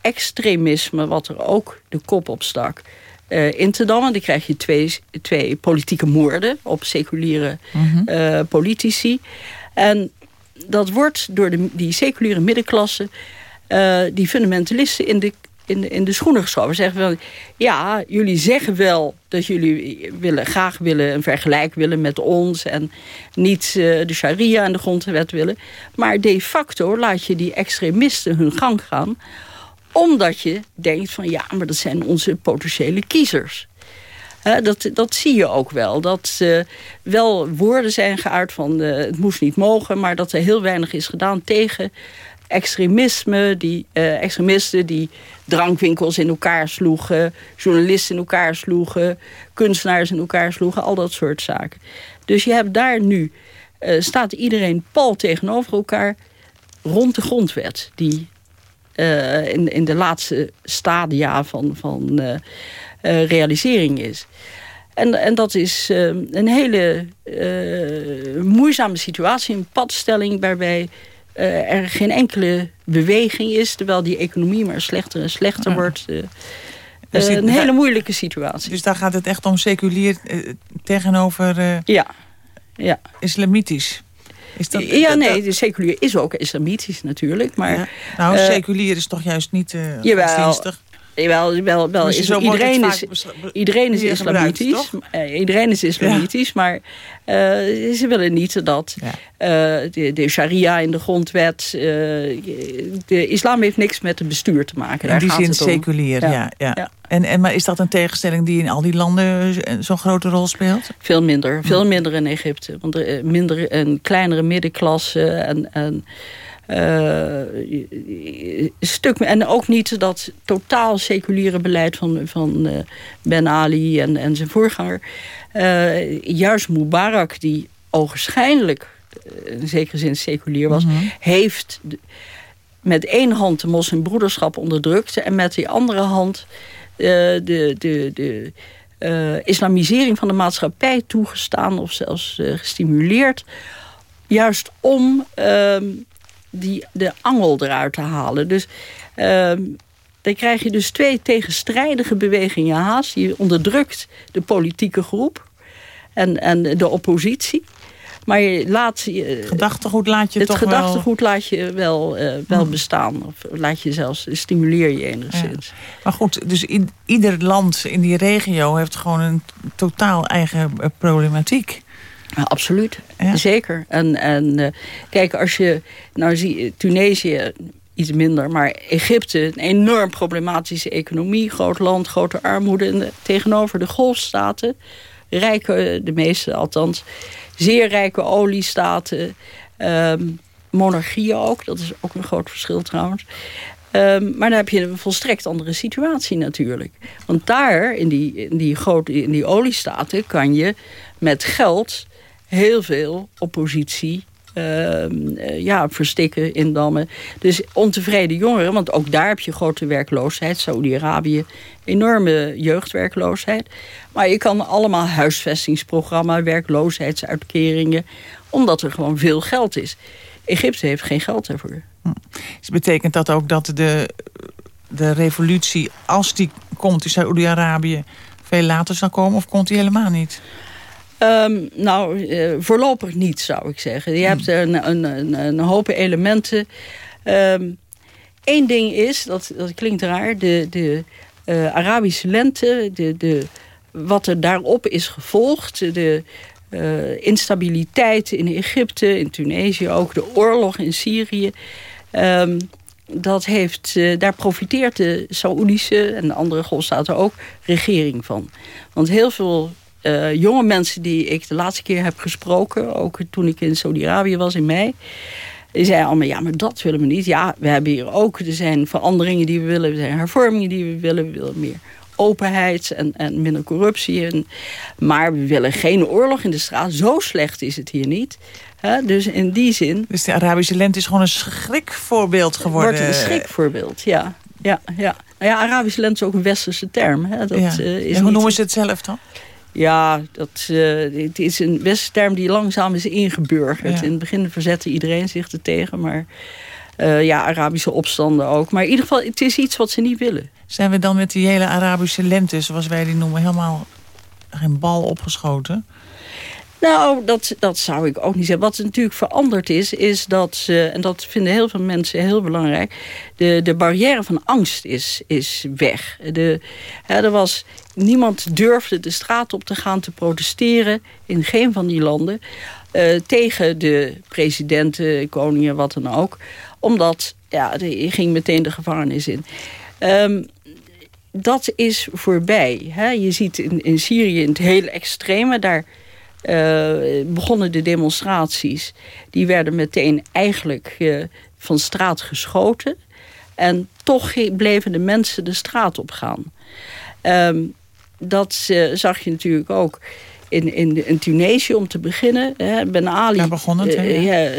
extremisme, wat er ook de kop op stak, uh, in te dammen. Dan krijg je twee, twee politieke moorden op seculiere mhm. eh, politici. En dat wordt door de, die seculiere middenklasse... Uh, die fundamentalisten in de, in de, in de schoenen geschoven. Zeggen van, ja, jullie zeggen wel dat jullie willen, graag willen een vergelijk willen met ons... en niet de sharia en de grondwet willen. Maar de facto laat je die extremisten hun gang gaan omdat je denkt van ja, maar dat zijn onze potentiële kiezers. dat, dat zie je ook wel. Dat uh, wel woorden zijn geuit van uh, het moest niet mogen... maar dat er heel weinig is gedaan tegen extremisme. Die, uh, extremisten die drankwinkels in elkaar sloegen... journalisten in elkaar sloegen... kunstenaars in elkaar sloegen, al dat soort zaken. Dus je hebt daar nu... staat iedereen pal tegenover elkaar rond de grondwet... die uh, in, in de laatste stadia van, van realisering is. En, en dat is een hele moeizame situatie, een padstelling waarbij er geen enkele beweging is, terwijl die economie maar slechter en slechter wordt. Dus een hele moeilijke situatie. Dus daar gaat het echt om seculier tegenover ja. Ja. islamitisch? Is dat, ja, nee, de seculier is ook islamitisch natuurlijk. Maar, Nou, uh, seculier is toch juist niet uh, jawel? Jawel, wel, wel, is, iedereen, is, iedereen is islamitisch. Iedereen is islamitisch, ja. maar uh, ze willen niet dat ja. uh, de, de, sharia in de grondwet... de islam heeft niks met het bestuur te maken. In die zin seculier, ja. ja. En, en, maar is dat een tegenstelling die in al die landen zo'n grote rol speelt? Veel minder. Veel minder in Egypte. Want er, minder, een kleinere middenklasse en... en uh, stuk, en ook niet dat totaal seculiere beleid van, van uh, Ben Ali en, en zijn voorganger. Uh, juist Mubarak, die ogenschijnlijk in zekere zin seculier was... Mm -hmm. heeft met één hand de moslimbroederschap onderdrukt... en met die andere hand de, de, de islamisering van de maatschappij toegestaan... of zelfs gestimuleerd juist om ehm, die, de angel eruit te halen. Dus uh, dan krijg je dus twee tegenstrijdige bewegingen haast. Je onderdrukt de politieke groep en, en de oppositie. Maar je laat je, gedachtegoed laat je het toch gedachtegoed laat je wel, uh, wel bestaan. Of laat je zelfs, stimuleer je enigszins. Ja. Maar goed, dus in, ieder land in die regio heeft gewoon een totaal eigen eh, Ja, absoluut, zeker. En, en uh, kijk, als je nou zie Tunesië iets minder, maar Egypte, een enorm problematische economie, groot land, grote armoede en tegenover de golfstaten, rijke, de meeste althans, zeer rijke oliestaten, um, monarchieën ook, dat is ook een groot verschil trouwens. Um, maar dan heb je een volstrekt andere situatie natuurlijk. Want daar, in die, in die, grote, in die oliestaten, kan je met geld heel veel oppositie uh, ja, verstikken, indammen. Dus ontevreden jongeren, want ook daar heb je grote werkloosheid. Saudi-Arabië, enorme jeugdwerkloosheid. Maar je kan allemaal huisvestingsprogramma, werkloosheidsuitkeringen... omdat er gewoon veel geld is. Egypte heeft geen geld daarvoor. Hm. Dus betekent dat ook dat de, de revolutie, als die komt in Saudi-Arabië... veel later zal komen of komt die helemaal niet? Um, nou, uh, voorlopig niet, zou ik zeggen. Je hebt een, een, een, een hoop elementen. Eén ehm, ding is, dat, dat klinkt raar... de, de uh, Arabische lente, de, de, wat er daarop is gevolgd... de uh, instabiliteit in Egypte, in Tunesië ook... de oorlog in Syrië... Um, dat heeft, daar profiteert de Saoedische en de andere golfstaten ook regering van. Want heel veel uh, jonge mensen die ik de laatste keer heb gesproken... ook toen ik in Saudi-Arabië was in mei... die zeiden allemaal, ja, maar dat willen we niet. Ja, we hebben hier ook, er zijn veranderingen die we willen... er zijn hervormingen die we willen, we willen meer openheid en, en minder corruptie. En, maar we willen geen oorlog in de straat. Zo slecht is het hier niet. dus in die zin... Dus de Arabische lente is gewoon een schrikvoorbeeld geworden? Wordt een schrikvoorbeeld, ja. ja, ja. Nou ja, Arabische lente is ook een westerse term. Hè. Dat, ja. Uh, is hoe niet... noemen ze het zelf dan? Ja, dat, uh, het is een westerse term die langzaam is ingeburgerd. In het begin verzette iedereen zich er tegen, maar... Uh, ja, Arabische opstanden ook. Maar in ieder geval, het is iets wat ze niet willen. Zijn we dan met die hele Arabische lente, zoals wij die noemen... helemaal geen bal opgeschoten? Nou, dat, dat zou ik ook niet zeggen. Wat natuurlijk veranderd is, is dat ze... en dat vinden heel veel mensen heel belangrijk... de, de barrière van angst is, is weg. De, hè, er was, niemand durfde de straat op te gaan te protesteren... in geen van die landen... Uh, tegen de presidenten, koningen, wat dan ook. Omdat, ja, je ging meteen de gevangenis in. Um, dat is voorbij. Hè? Je ziet in, in Syrië in het hele extreme... daar begonnen de demonstraties. Die werden meteen eigenlijk uh, van straat geschoten. En toch bleven de mensen de straat op gaan. Um, dat uh, zag je natuurlijk ook in, in, in Tunesië om te beginnen. Hè, ben Ali uh, ja,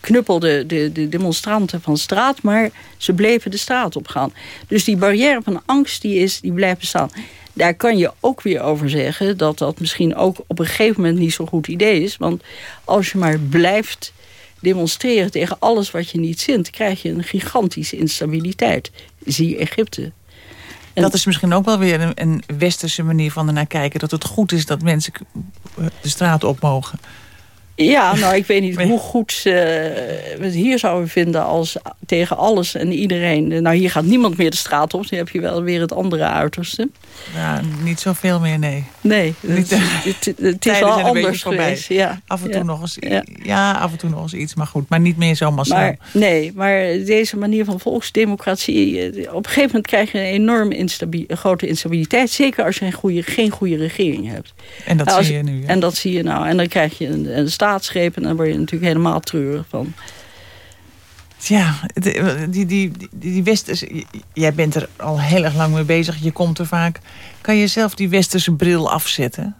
knuppelde de, de demonstranten van straat, maar ze bleven de straat op gaan. Dus die barrière van angst die is, die blijft bestaan. Daar kan je ook weer over zeggen dat dat misschien ook op een gegeven moment niet zo'n goed idee is. Want als je maar blijft demonstreren tegen alles wat je niet zint... krijg je een gigantische instabiliteit. Zie Egypte. Dat is misschien ook wel weer een, een westerse manier van ernaar kijken. Dat het goed is dat mensen de straat op mogen. Ja, nou ik weet niet hoe goed ze het hier zouden vinden als tegen alles en iedereen. Nou hier gaat niemand meer de straat op, dan heb je wel weer het andere uiterste. Ja, niet zoveel meer, nee. Nee, het, het, het is wel anders geweest. Ja. Af en toe nog eens, ja. ja. af en toe nog eens iets, maar goed, maar niet meer zo massaal. Maar, nee, maar deze manier van volksdemocratie, eh, op een gegeven moment krijg je een enorm instabi grote instabiliteit. Zeker als je een goede, geen goede regering hebt. En dat nou, zie je nu. En dat zie je nou. En dan krijg je een, een staatsgreep en dan word je natuurlijk helemaal treurig van. Ja, die, die, die, die westerse... Jij bent er al heel erg lang mee bezig. Je komt er vaak. Kan je zelf die westerse bril afzetten?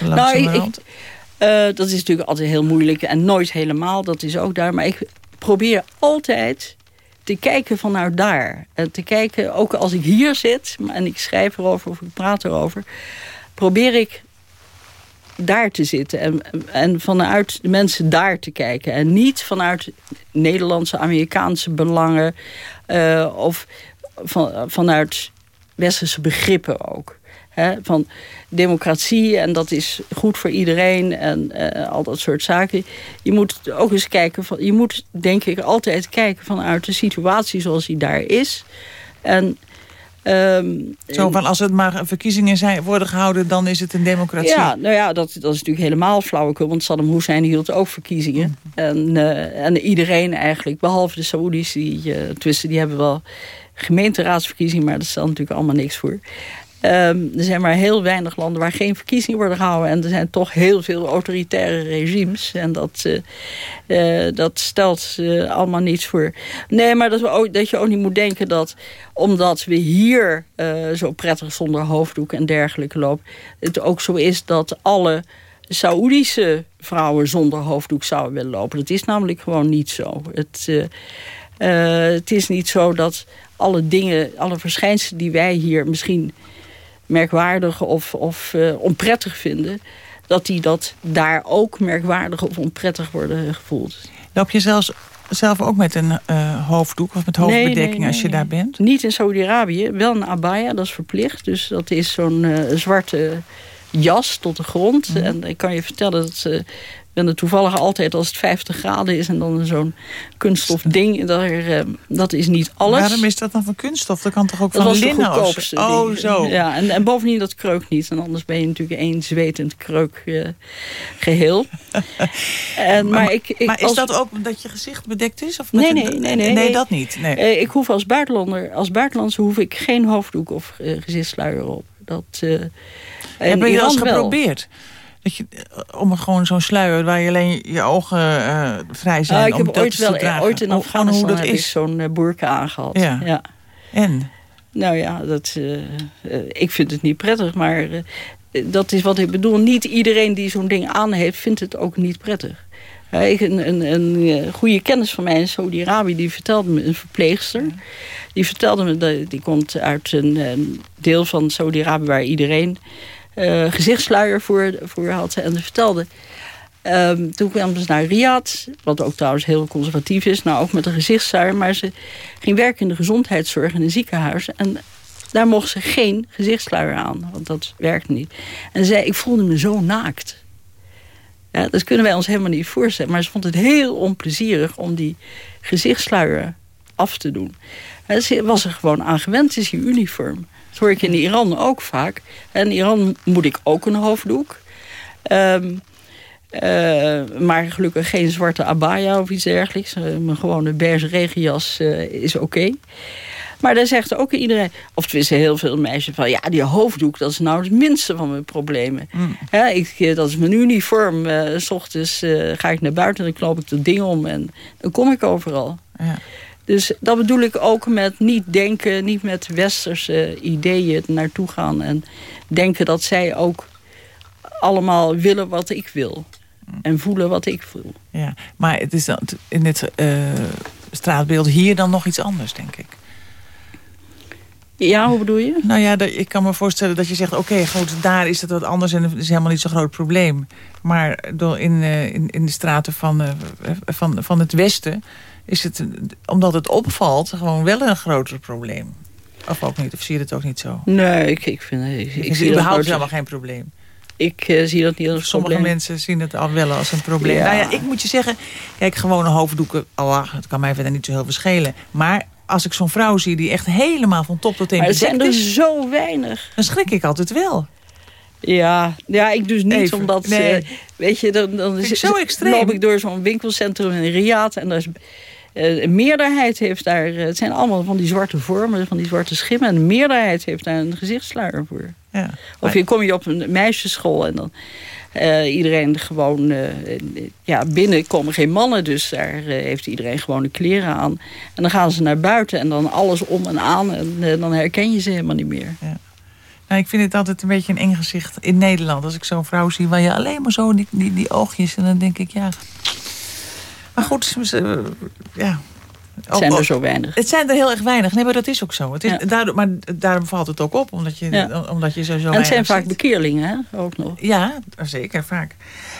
Nou, ik, uh, dat is natuurlijk altijd heel moeilijk. En nooit helemaal, dat is ook daar. Maar ik probeer altijd te kijken vanuit daar. En te kijken, ook als ik hier zit... en ik schrijf erover of ik praat erover... probeer ik daar te zitten. En, en vanuit de mensen daar te kijken. En niet vanuit Nederlandse, Amerikaanse belangen. Uh, of van, vanuit westerse begrippen ook. van democratie en dat is goed voor iedereen en uh, al dat soort zaken. Je moet ook eens kijken, van, je moet denk ik altijd kijken vanuit de situatie zoals die daar is. En Um, Zo van als het maar verkiezingen zijn, worden gehouden, dan is het een democratie. Ja, nou ja, dat, dat is natuurlijk helemaal flauwekul. Want Saddam Hussein hield ook verkiezingen. Mhm. En, uh, en iedereen eigenlijk, behalve de Saoedi's, die, uh, tussen, die hebben wel gemeenteraadsverkiezingen, maar dat stelt natuurlijk allemaal niks voor. Um, er zijn maar heel weinig landen waar geen verkiezingen worden gehouden. En er zijn toch heel veel autoritaire regimes. En dat, uh, uh, dat stelt allemaal niets voor. Nee, maar dat, ook, dat je ook niet moet denken dat... omdat we hier zo prettig zonder hoofddoek en dergelijke lopen... het ook zo is dat alle Saoedische vrouwen zonder hoofddoek zouden willen lopen. Dat is namelijk gewoon niet zo. Het, het is niet zo dat alle dingen, alle verschijnselen die wij hier misschien merkwaardig of, of uh, onprettig vinden... dat die dat daar ook merkwaardig of onprettig worden gevoeld. Loop je zelfs zelf ook met een uh, hoofddoek of met hoofdbedekking als je daar bent? Niet in Saudi-Arabië. Wel een abaya, dat is verplicht. Dus dat is zo'n uh, zwarte jas tot de grond. Mm. En ik kan je vertellen dat ben er toevallig altijd als het 50 graden is... en dan zo'n kunststof ding, dat, er, dat is niet alles. Waarom is dat dan van kunststof? Dat kan toch ook dat van linnen? of? Oh, ding. zo. Ja, en, en bovendien dat kreuk niet. En anders ben je natuurlijk één zwetend kreuk eh, geheel. en, maar, ik, ik, maar is als- dat ook omdat je gezicht bedekt is? Of Nee, nee, nee, nee, Nee, nee. dat niet. Nee. Eh, ik hoef als buitenlander, als buitenlandse hoef ik geen hoofddoek of eh, gezichtssluier op. Dat, eh je dat eens wel. Dat je, eh, om er gewoon zo'n sluier waar je alleen je ogen eh, vrij zijn. Ah, ik om heb ooit, wel, dragen. ooit in Afghanistan hoe dat heb is. zo'n uh, burka aangehad. Ja. ja. En? Nou ja, dat, eh, eh, ik vind het niet prettig, maar eh, dat is wat ik bedoel. Niet iedereen die zo'n ding aan heeft, vindt het ook niet prettig. Eh, ik, een, een, een eh, goede kennis van mij in Saudi-Arabië, die vertelde me, een verpleegster... die vertelde me, dat, die komt uit een, een deel van Saudi-Arabië... waar iedereen eh gezichtssluier voor, voor had. En vertelde... Ehm, toen kwam ze naar Riyadh, wat ook trouwens heel conservatief is. Nou, ook met een gezichtssluier. Maar ze ging werken in de gezondheidszorg in een ziekenhuis. En daar mocht ze geen gezichtssluier aan. Want dat werkte niet. En ze zei, ik voelde me zo naakt. Dat kunnen wij ons helemaal niet voorstellen. Maar ze vond het heel onplezierig om die gezichtssluier af te doen. En ze was er gewoon aan gewend. Is je uniform. Dat hoor ik in Iran ook vaak. En in Iran moet ik ook een hoofddoek. Ehm, eh, maar gelukkig geen zwarte abaya of iets dergelijks. Eh, mijn gewone beige regenjas eh, is oké. Maar daar zegt ook iedereen, of tenminste heel veel meisjes van... ja, die hoofddoek, dat is nou het minste van mijn problemen. Hè, ik, dat is mijn uniform. eh, s ochtends ga ik naar buiten en dan knoop ik dat ding om... en dan kom ik overal. Ja. Dus dat bedoel ik ook met niet denken, niet met westerse ideeën naartoe gaan. En denken dat zij ook allemaal willen wat ik wil. En voelen wat ik voel. Ja, maar het is dan in dit eh, straatbeeld hier dan nog iets anders, denk ik. Ja, hoe bedoel je? Nou ja, ik kan me voorstellen dat je zegt... oké, goed, daar is het wat anders en het is helemaal niet zo'n groot probleem. Maar door in, eh, in, in de straten van, eh, van, van het Westen... is het, omdat het opvalt, gewoon wel een groter probleem. Of ook niet, of zie je het ook niet zo? Nee, ik, ik vind ik, Ik ik zie het dat überhaupt helemaal geen probleem. Ik eh, zie dat niet als een Sommige probleem. mensen zien het al wel als een probleem. Ja. Nou ja, ik moet je zeggen, kijk, gewone hoofddoeken, oh, het kan mij verder niet zo heel verschillen. Maar als ik zo'n vrouw zie die echt helemaal van top tot teen Maar er zijn er is, zo weinig. dan schrik ik altijd wel. Ja, ja ik dus niet, Even, omdat... nee. eh, weet je, dan, dan ik is- zo extreem. loop ik door zo'n winkelcentrum in Riyadh... en daar is, een meerderheid heeft daar... eh, het zijn allemaal van die zwarte vormen, van die zwarte schimmen... en een meerderheid heeft daar een gezichtssluier voor. Ja. Of je kom je op een meisjesschool en dan... eh, iedereen gewoon... eh, ja, binnen komen geen mannen, dus daar eh, heeft iedereen gewoon de kleren aan. En dan gaan ze naar buiten en dan alles om en aan... en eh, dan herken je ze helemaal niet meer. Nou, ik vind het altijd een beetje een eng gezicht in Nederland. Als ik zo'n vrouw zie waar je alleen maar zo die, die, die oogjes... en dan denk ik, ja... Maar goed, ja... Het zijn Oh, er oh, zo weinig. Het zijn er heel erg weinig. Nee, maar dat is ook zo. Het is, Ja. daardoor, maar daarom valt het ook op, omdat je, Ja. omdat je zo, zo en het zijn vaak bekeerlingen, hè? ook nog. Ja, zeker, vaak.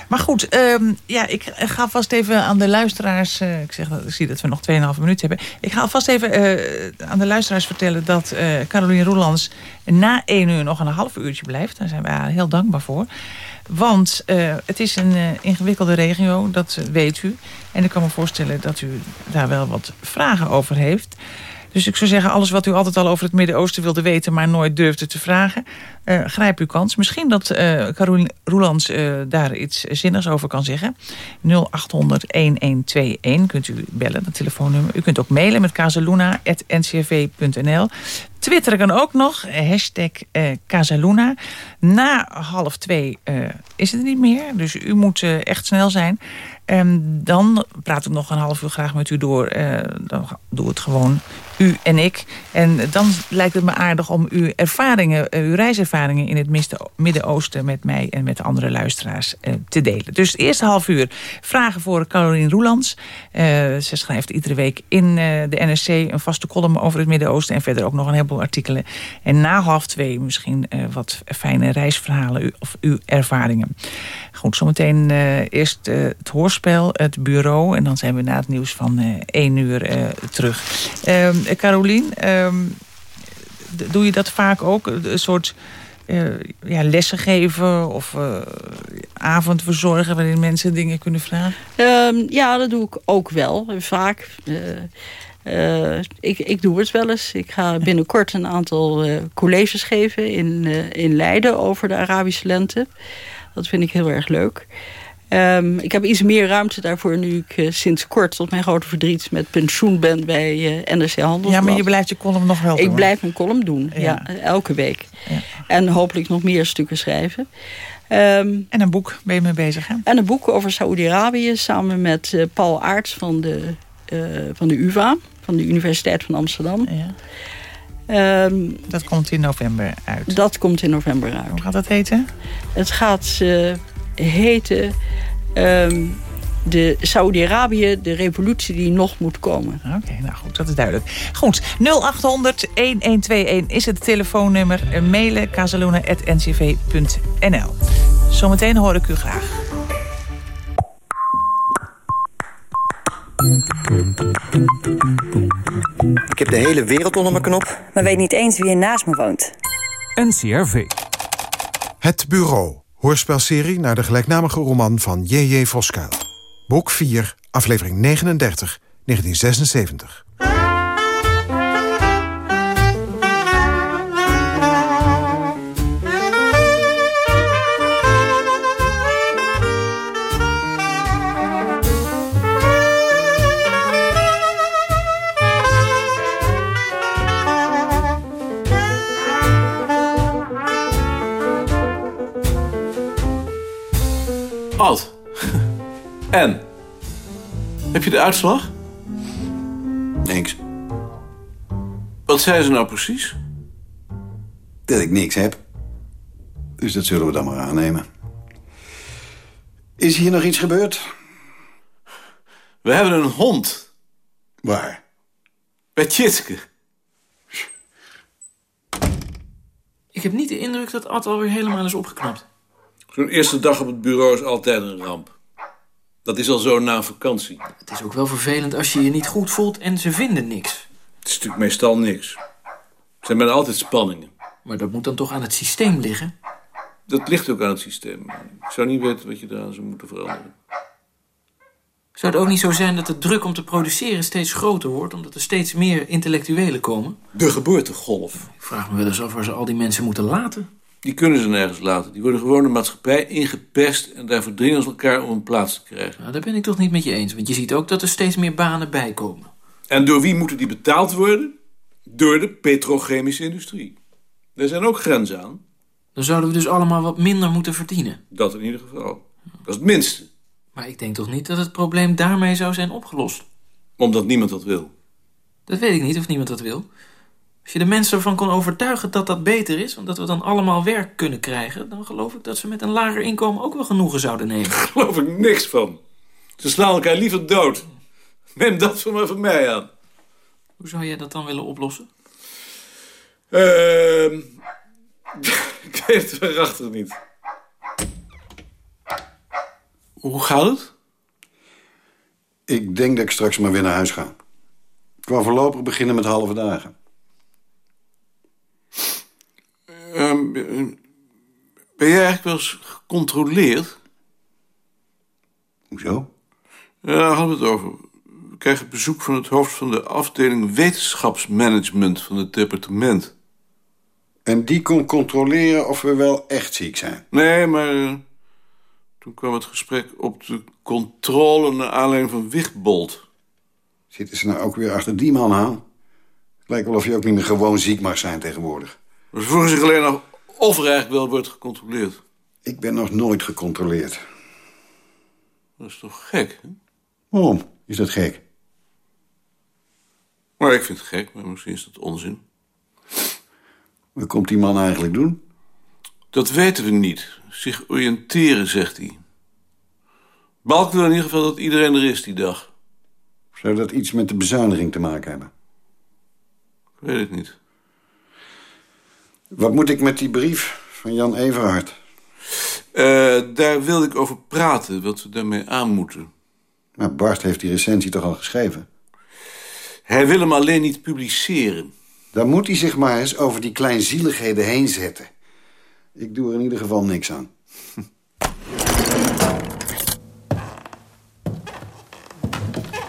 Maar goed, ehm, ja, ik ga vast even aan de luisteraars... eh, ik, zeg, ik zie dat we nog 2,5 minuten hebben. Ik ga alvast even eh, aan de luisteraars vertellen... dat eh Caroline Roelands na 1 uur nog een half uurtje blijft. Daar zijn we haar heel dankbaar voor. Want eh, het is een eh, ingewikkelde regio, dat weet u. En ik kan me voorstellen dat u daar wel wat vragen over heeft... Dus ik zou zeggen, alles wat u altijd al over het Midden-Oosten wilde weten... maar nooit durfde te vragen, eh, grijp uw kans. Misschien dat eh Caroline Roelands eh, daar iets zinnigs over kan zeggen. 0800-1121 kunt u bellen, dat telefoonnummer. U kunt ook mailen met casaluna.ncrv.nl. Twitteren kan ook nog, hashtag Casaluna. Na half twee is het niet meer, dus u moet echt snel zijn. En dan praat ik nog een half uur graag met u door. Eh, dan doe het gewoon u en ik. En dan lijkt het me aardig om uw ervaringen, eh, uw reiservaringen in het Midden-Oosten met mij en met andere luisteraars eh, te delen. Dus het eerste half uur vragen voor Caroline Roelands. Eh, ze schrijft iedere week in de NRC een vaste column over het Midden-Oosten en verder ook nog een heleboel artikelen. En na half twee misschien wat fijne reisverhalen of uw ervaringen. Goed, zometeen eh, eerst eh, het hoorspel, het bureau. En dan zijn we na het nieuws van 1 uur terug. Ehm Carolien, ehm, doe je dat vaak ook? Een soort ja, lessen geven of uh, avond verzorgen... waarin mensen dingen kunnen vragen? Um, ja, dat doe ik ook wel, vaak. Uh, ik, ik doe het wel eens. Ik ga binnenkort een aantal colleges geven in, in Leiden over de Arabische lente. Dat vind ik heel erg leuk. Um, ik heb iets meer ruimte daarvoor nu ik uh, sinds kort... tot mijn grote verdriet met pensioen ben bij uh, NRC Handelsblad. Ja, maar je blijft je column nog wel doen. Ik blijf mijn column doen, ja. ja elke week. Ja. En hopelijk nog meer stukken schrijven. Um, en een boek ben je mee bezig, hè? En een boek over Saoedi-Arabië... samen met uh, Paul Aarts van de, van de UvA... van de Universiteit van Amsterdam. Ja. Um, dat komt in november uit? Dat komt in november uit. Hoe gaat dat heten? Het gaat heten... Um, de Saudi-Arabië, de revolutie die nog moet komen. Oké, nou goed, dat is duidelijk. Goed, 0800-1121 is het telefoonnummer. Mailen casaluna.ncv.nl Zometeen hoor ik u graag. Ik heb de hele wereld onder mijn knop. Maar weet niet eens wie er naast me woont. NCRV. Het Bureau hoorspelserie naar de gelijknamige roman van J.J. Voskuil. Boek 4, aflevering 39, 1976. En? Heb je de uitslag? Niks. Wat zei ze nou precies? Dat ik niks heb. Dus dat zullen we dan maar aannemen. Is hier nog iets gebeurd? We hebben een hond. Waar? Bij Tjitske. Ik heb niet de indruk dat Ad alweer helemaal is opgeknapt. Zo'n eerste dag op het bureau is altijd een ramp. Dat is al zo na een vakantie. Het is ook wel vervelend als je je niet goed voelt en ze vinden niks. Het is natuurlijk meestal niks. Er zijn bijna altijd spanningen. Maar dat moet dan toch aan het systeem liggen? Dat ligt ook aan het systeem. Ik zou niet weten wat je daaraan zou moeten veranderen. Zou het ook niet zo zijn dat de druk om te produceren steeds groter wordt... omdat er steeds meer intellectuelen komen? De geboortegolf. Ik vraag me wel eens af waar ze al die mensen moeten laten. Die kunnen ze nergens laten. Die worden gewoon de maatschappij ingepest... en daarvoor dringen ze elkaar om een plaats te krijgen. Nou, daar ben ik toch niet met je eens. Want je ziet ook dat er steeds meer banen bijkomen. En door wie moeten die betaald worden? Door de petrochemische industrie. Daar zijn ook grenzen aan. Dan zouden we dus allemaal wat minder moeten verdienen. Dat in ieder geval. Dat is het minste. Maar ik denk toch niet dat het probleem daarmee zou zijn opgelost? Omdat niemand dat wil. Dat weet ik niet of niemand dat wil. Als je de mensen ervan kon overtuigen dat dat beter is... omdat we dan allemaal werk kunnen krijgen... dan geloof ik dat ze met een lager inkomen ook wel genoegen zouden nemen. Daar geloof ik niks van. Ze slaan elkaar liever dood. Neem dat van maar van mij aan. Hoe zou jij dat dan willen oplossen? Uh, ik weet het waarachtig niet. Hoe gaat het? Ik denk dat ik straks maar weer naar huis ga. Ik wou voorlopig beginnen met halve dagen. Um, ben jij eigenlijk wel eens gecontroleerd? Hoezo? Ja, daar hadden we het over. We krijgen bezoek van het hoofd van de afdeling wetenschapsmanagement van het departement. En die kon controleren of we wel echt ziek zijn? Nee, maar uh, toen kwam het gesprek op de controle naar aanleiding van Wichtbold. Zitten ze nou ook weer achter die man aan? Het lijkt wel of je ook niet meer gewoon ziek mag zijn tegenwoordig. Ze vroegen zich alleen nog of er eigenlijk wel wordt gecontroleerd. Ik ben nog nooit gecontroleerd. Dat is toch gek, hè? Waarom is dat gek? Maar ik vind het gek, maar misschien is dat onzin. Wat komt die man eigenlijk doen? Dat weten we niet. Zich oriënteren, zegt hij. Balk wil in ieder geval dat iedereen er is die dag. Zou dat iets met de bezuiniging te maken hebben? Ik weet het niet. Wat moet ik met die brief van Jan Everhard? Uh, daar wilde ik over praten, wat we daarmee aan moeten. Maar Bart heeft die recensie toch al geschreven? Hij wil hem alleen niet publiceren. Dan moet hij zich maar eens over die kleinzieligheden heen zetten. Ik doe er in ieder geval niks aan.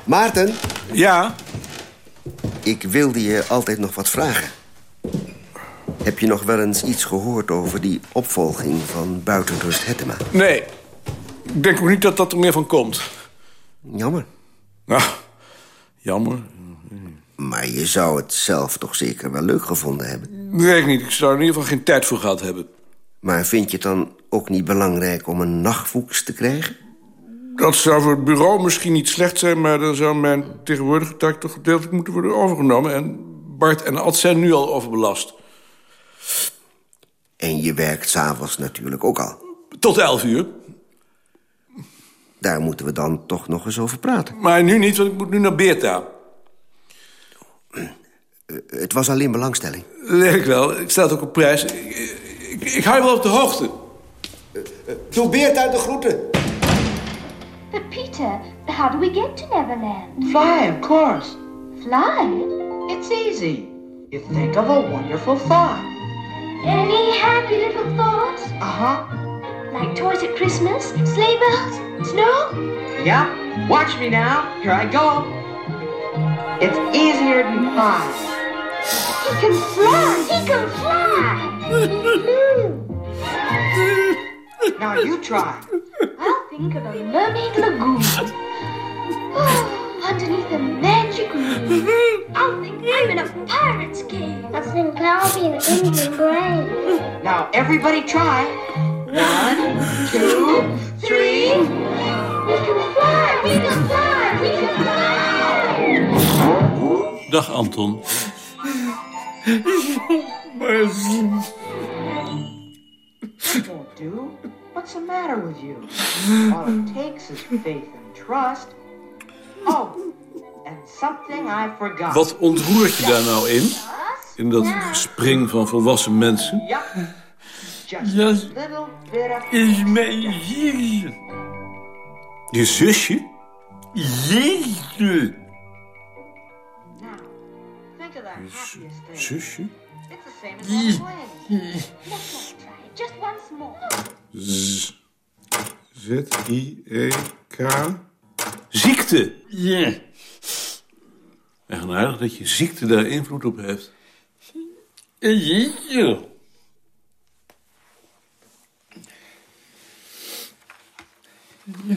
Maarten? Ja? Ik wilde je altijd nog wat vragen. Heb je nog wel eens iets gehoord over die opvolging van Buitenrust Hettema? Nee. Ik denk ook niet dat dat er meer van komt. Jammer. Nou, jammer. Maar je zou het zelf toch zeker wel leuk gevonden hebben? Weet ik niet. Ik zou er in ieder geval geen tijd voor gehad hebben. Maar vind je het dan ook niet belangrijk om een nachtvoeks te krijgen? Dat zou voor het bureau misschien niet slecht zijn... maar dan zou mijn tegenwoordige taak toch gedeeltelijk moeten worden overgenomen. En Bart en Ad zijn nu al overbelast. En je werkt s'avonds natuurlijk ook al. Tot elf uur. Daar moeten we dan toch nog eens over praten. Maar nu niet, want ik moet nu naar Beerta. Het was alleen belangstelling. Dat weet ik wel. Ik sta het ook op prijs. Ik, ik, ik hou je wel op de hoogte. Doe Beert uit de groeten. But Peter, how do we get to Neverland? Fly, of course. Fly? It's easy. You think of a wonderful thought. Any happy little thoughts? Uh-huh. Like toys at Christmas, sleigh bells, snow? Yeah. Watch me now. Here I go. It's easier than fly. He can fly! He can fly! now you try. I'll think of a mermaid lagoon. Underneath a magic moon. I'll think I'm in a pirate's cave. I think I'll be an Indian brave. Now everybody try. One, two, three. We can fly! We can fly! We can fly! Dag, Anton. That won't do. What's the matter with you? All it takes is faith and trust. Oh, and something I forgot. Wat ontroert je daar nou in? In dat gespring van volwassen mensen? Ja. Is mijn zusje. Je zusje? Jeetje. Think of the happiest thing. Zusje? It's the same as on a plane. Let's try it just once more. Z. Z-I-E-K. Ziekte. Ja. Eigenaardig dat je ziekte daar invloed op heeft. Jeetje.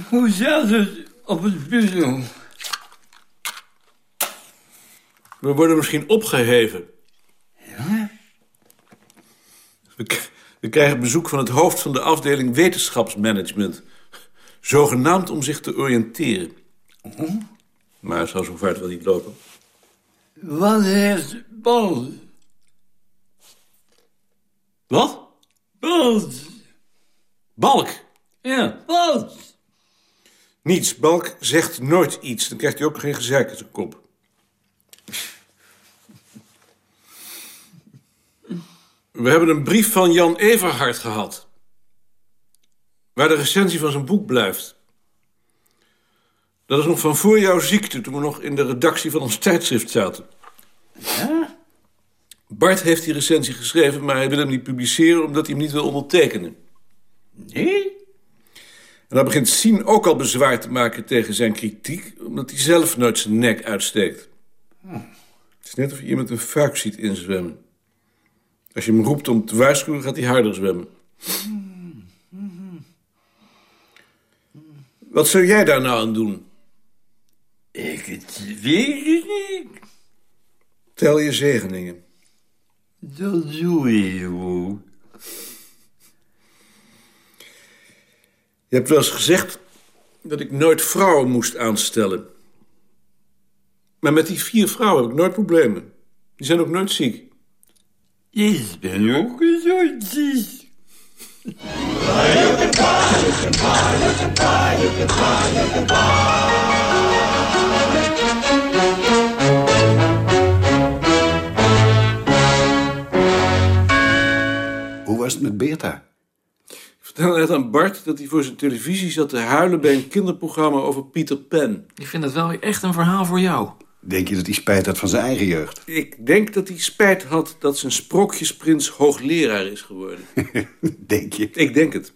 Hoe zat het op het bureau? We worden misschien opgeheven. Ja? We krijgen bezoek van het hoofd van de afdeling wetenschapsmanagement. Zogenaamd om zich te oriënteren. Maar zo zover het wel niet lopen. Wat heeft Balk? Wat? Balk. Balk? Ja, Balk. Niets. Balk zegt nooit iets. Dan krijgt hij ook geen gezeik zijn kop. We hebben een brief van Jan Everhard gehad. Waar de recensie van zijn boek blijft. Dat is nog van voor jouw ziekte, toen we nog in de redactie van ons tijdschrift zaten. Bart heeft die recensie geschreven, maar hij wil hem niet publiceren omdat hij hem niet wil ondertekenen. Nee? En dan begint Sien ook al bezwaar te maken tegen zijn kritiek, omdat hij zelf nooit zijn nek uitsteekt. Het is net of je iemand een fuik ziet inzwemmen. Als je hem roept om te waarschuwen, gaat hij harder zwemmen. Wat zou jij daar nou aan doen? Ik het weet het niet. Tel je zegeningen. Dat doe je. Je hebt wel eens gezegd dat ik nooit vrouwen moest aanstellen. Maar met die vier vrouwen heb ik nooit problemen. Die zijn ook nooit ziek. Ik ben ook nooit ziek. Hoe was het met Beerta? Ik vertelde net aan Bart dat hij voor zijn televisie zat te huilen bij een kinderprogramma over Pieter Pan. Ik vind dat wel weer echt een verhaal voor jou. Denk je dat hij spijt had van zijn eigen jeugd? Ik denk dat hij spijt had dat zijn sprookjesprins hoogleraar is geworden. denk je? Ik denk het.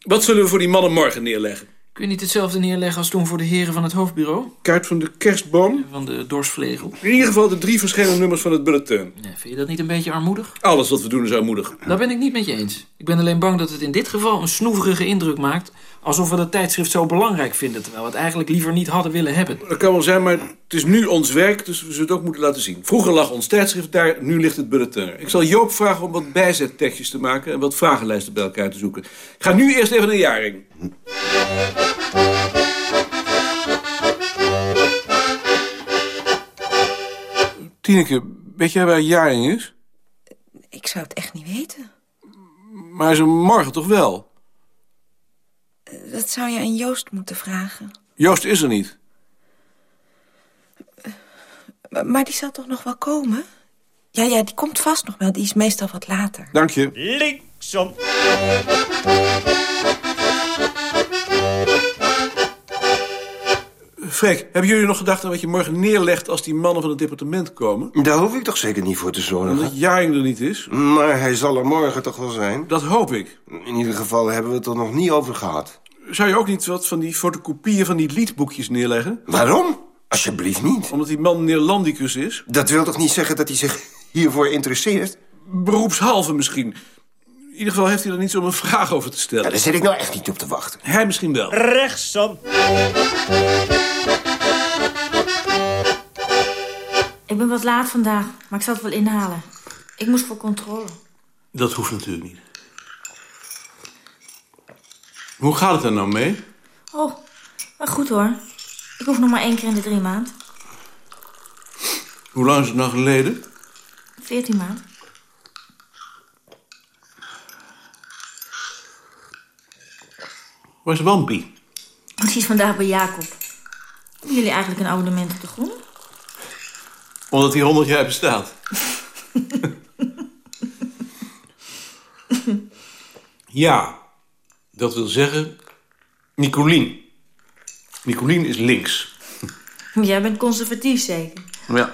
Wat zullen we voor die mannen morgen neerleggen? Kun je niet hetzelfde neerleggen als toen voor de heren van het hoofdbureau? Kaart van de kerstboom? Van de dorsvlegel? In ieder geval de drie verschillende nummers van het bulletin. Nee, vind je dat niet een beetje armoedig? Alles wat we doen is armoedig. Daar ben ik niet met je eens. Ik ben alleen bang dat het in dit geval een snoeverige indruk maakt... alsof we dat tijdschrift zo belangrijk vinden... terwijl we het eigenlijk liever niet hadden willen hebben. Dat kan wel zijn, maar het is nu ons werk, dus we zullen het ook moeten laten zien. Vroeger lag ons tijdschrift daar, nu ligt het bulletin. Ik zal Joop vragen om wat bijzettekstjes te maken... en wat vragenlijsten bij elkaar te zoeken. Ik ga nu eerst even naar Jaring. Tineke, weet jij waar Jaring is? Ik zou het echt niet weten. Maar ze morgen toch wel? Dat zou je aan Joost moeten vragen. Joost is er niet. Maar, die zal toch nog wel komen? Ja, ja, die komt vast nog wel. Die is meestal wat later. Dank je. Linksom. Freek, hebben jullie nog gedacht aan wat je morgen neerlegt... als die mannen van het departement komen? Daar hoef ik toch zeker niet voor te zorgen? Omdat Jaring er niet is? Maar hij zal er morgen toch wel zijn? Dat hoop ik. In ieder geval hebben we het er nog niet over gehad. Zou je ook niet wat van die fotocopieën van die liedboekjes neerleggen? Waarom? Alsjeblieft niet. Omdat die man Neerlandicus is? Dat wil toch niet zeggen dat hij zich hiervoor interesseert? Beroepshalve misschien. In ieder geval heeft hij er niet zo'n vraag over te stellen. Ja, daar zit ik nou echt niet op te wachten. Hij misschien wel. Rechtsom. Ik ben wat laat vandaag, maar ik zal het wel inhalen. Ik moest voor controle. Dat hoeft natuurlijk niet. Hoe gaat het er nou mee? Oh, maar goed hoor. Ik hoef nog maar één keer in de drie maand. Hoe lang is het nou geleden? Veertien maand. Waar is Wampie? Is vandaag bij Jacob. Hebben jullie eigenlijk een abonnement op de groen? Omdat hij 100 jaar bestaat. ja, dat wil zeggen... Nicolien. Nicolien is links. Jij bent conservatief zeker? Ja.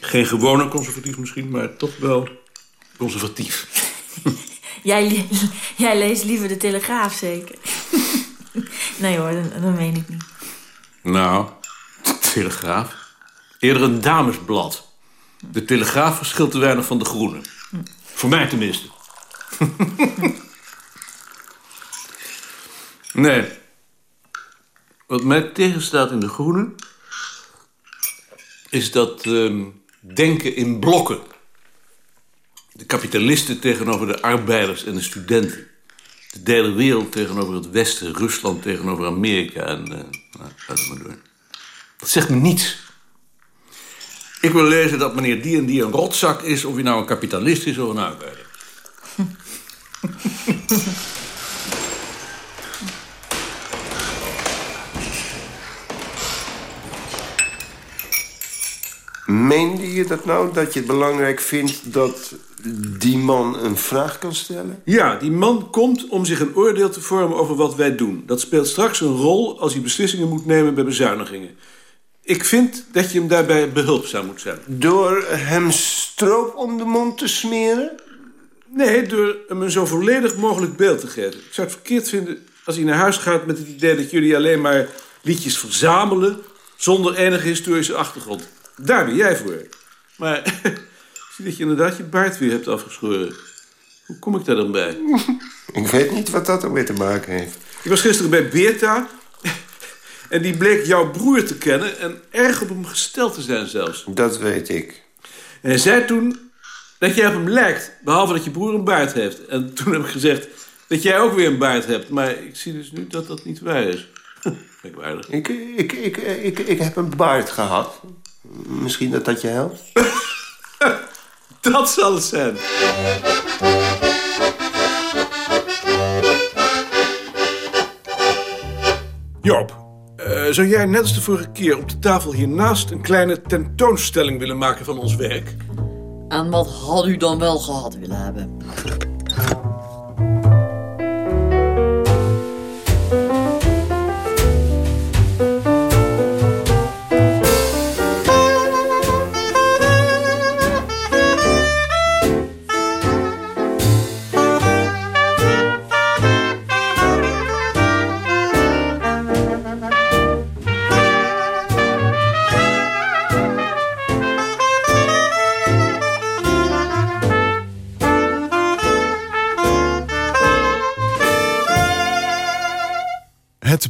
Geen gewone conservatief misschien, maar toch wel conservatief. Jij, le- jij leest liever de Telegraaf zeker? nee hoor, dat, dat meen ik niet. Nou, de Telegraaf. Eerder een damesblad. De Telegraaf verschilt te weinig van de Groene. Voor mij tenminste. nee. Wat mij tegenstaat in de Groene... is dat ehm, denken in blokken. De kapitalisten tegenover de arbeiders en de studenten. De derde wereld tegenover het Westen. Rusland tegenover Amerika. En eh nou, maar door. Dat zegt me niets. Ik wil lezen dat meneer die en die een rotzak is... of hij nou een kapitalist is of een arbeider. Meende je dat nou, dat je het belangrijk vindt dat die man een vraag kan stellen? Ja, die man komt om zich een oordeel te vormen over wat wij doen. Dat speelt straks een rol als hij beslissingen moet nemen bij bezuinigingen. Ik vind dat je hem daarbij behulpzaam moet zijn. Door hem stroop om de mond te smeren? Nee, door hem een zo volledig mogelijk beeld te geven. Ik zou het verkeerd vinden als hij naar huis gaat met het idee dat jullie alleen maar liedjes verzamelen... zonder enige historische achtergrond. Daar ben jij voor. Maar ik zie dat je inderdaad je baard weer hebt afgeschoren. Hoe kom ik daar dan bij? Ik weet niet wat dat ermee te maken heeft. Ik was gisteren bij Beerta... en die bleek jouw broer te kennen... en erg op hem gesteld te zijn zelfs. Dat weet ik. En hij zei toen dat jij op hem lijkt... behalve dat je broer een baard heeft. En toen heb ik gezegd dat jij ook weer een baard hebt. Maar ik zie dus nu dat dat niet waar is. Merkwaardig. Ik, ik, ik, ik, ik heb een baard gehad. Misschien dat dat je helpt? Dat zal het zijn. Joop, eh, zou jij net als de vorige keer op de tafel hiernaast... een kleine tentoonstelling willen maken van ons werk? En wat had u dan wel gehad willen hebben?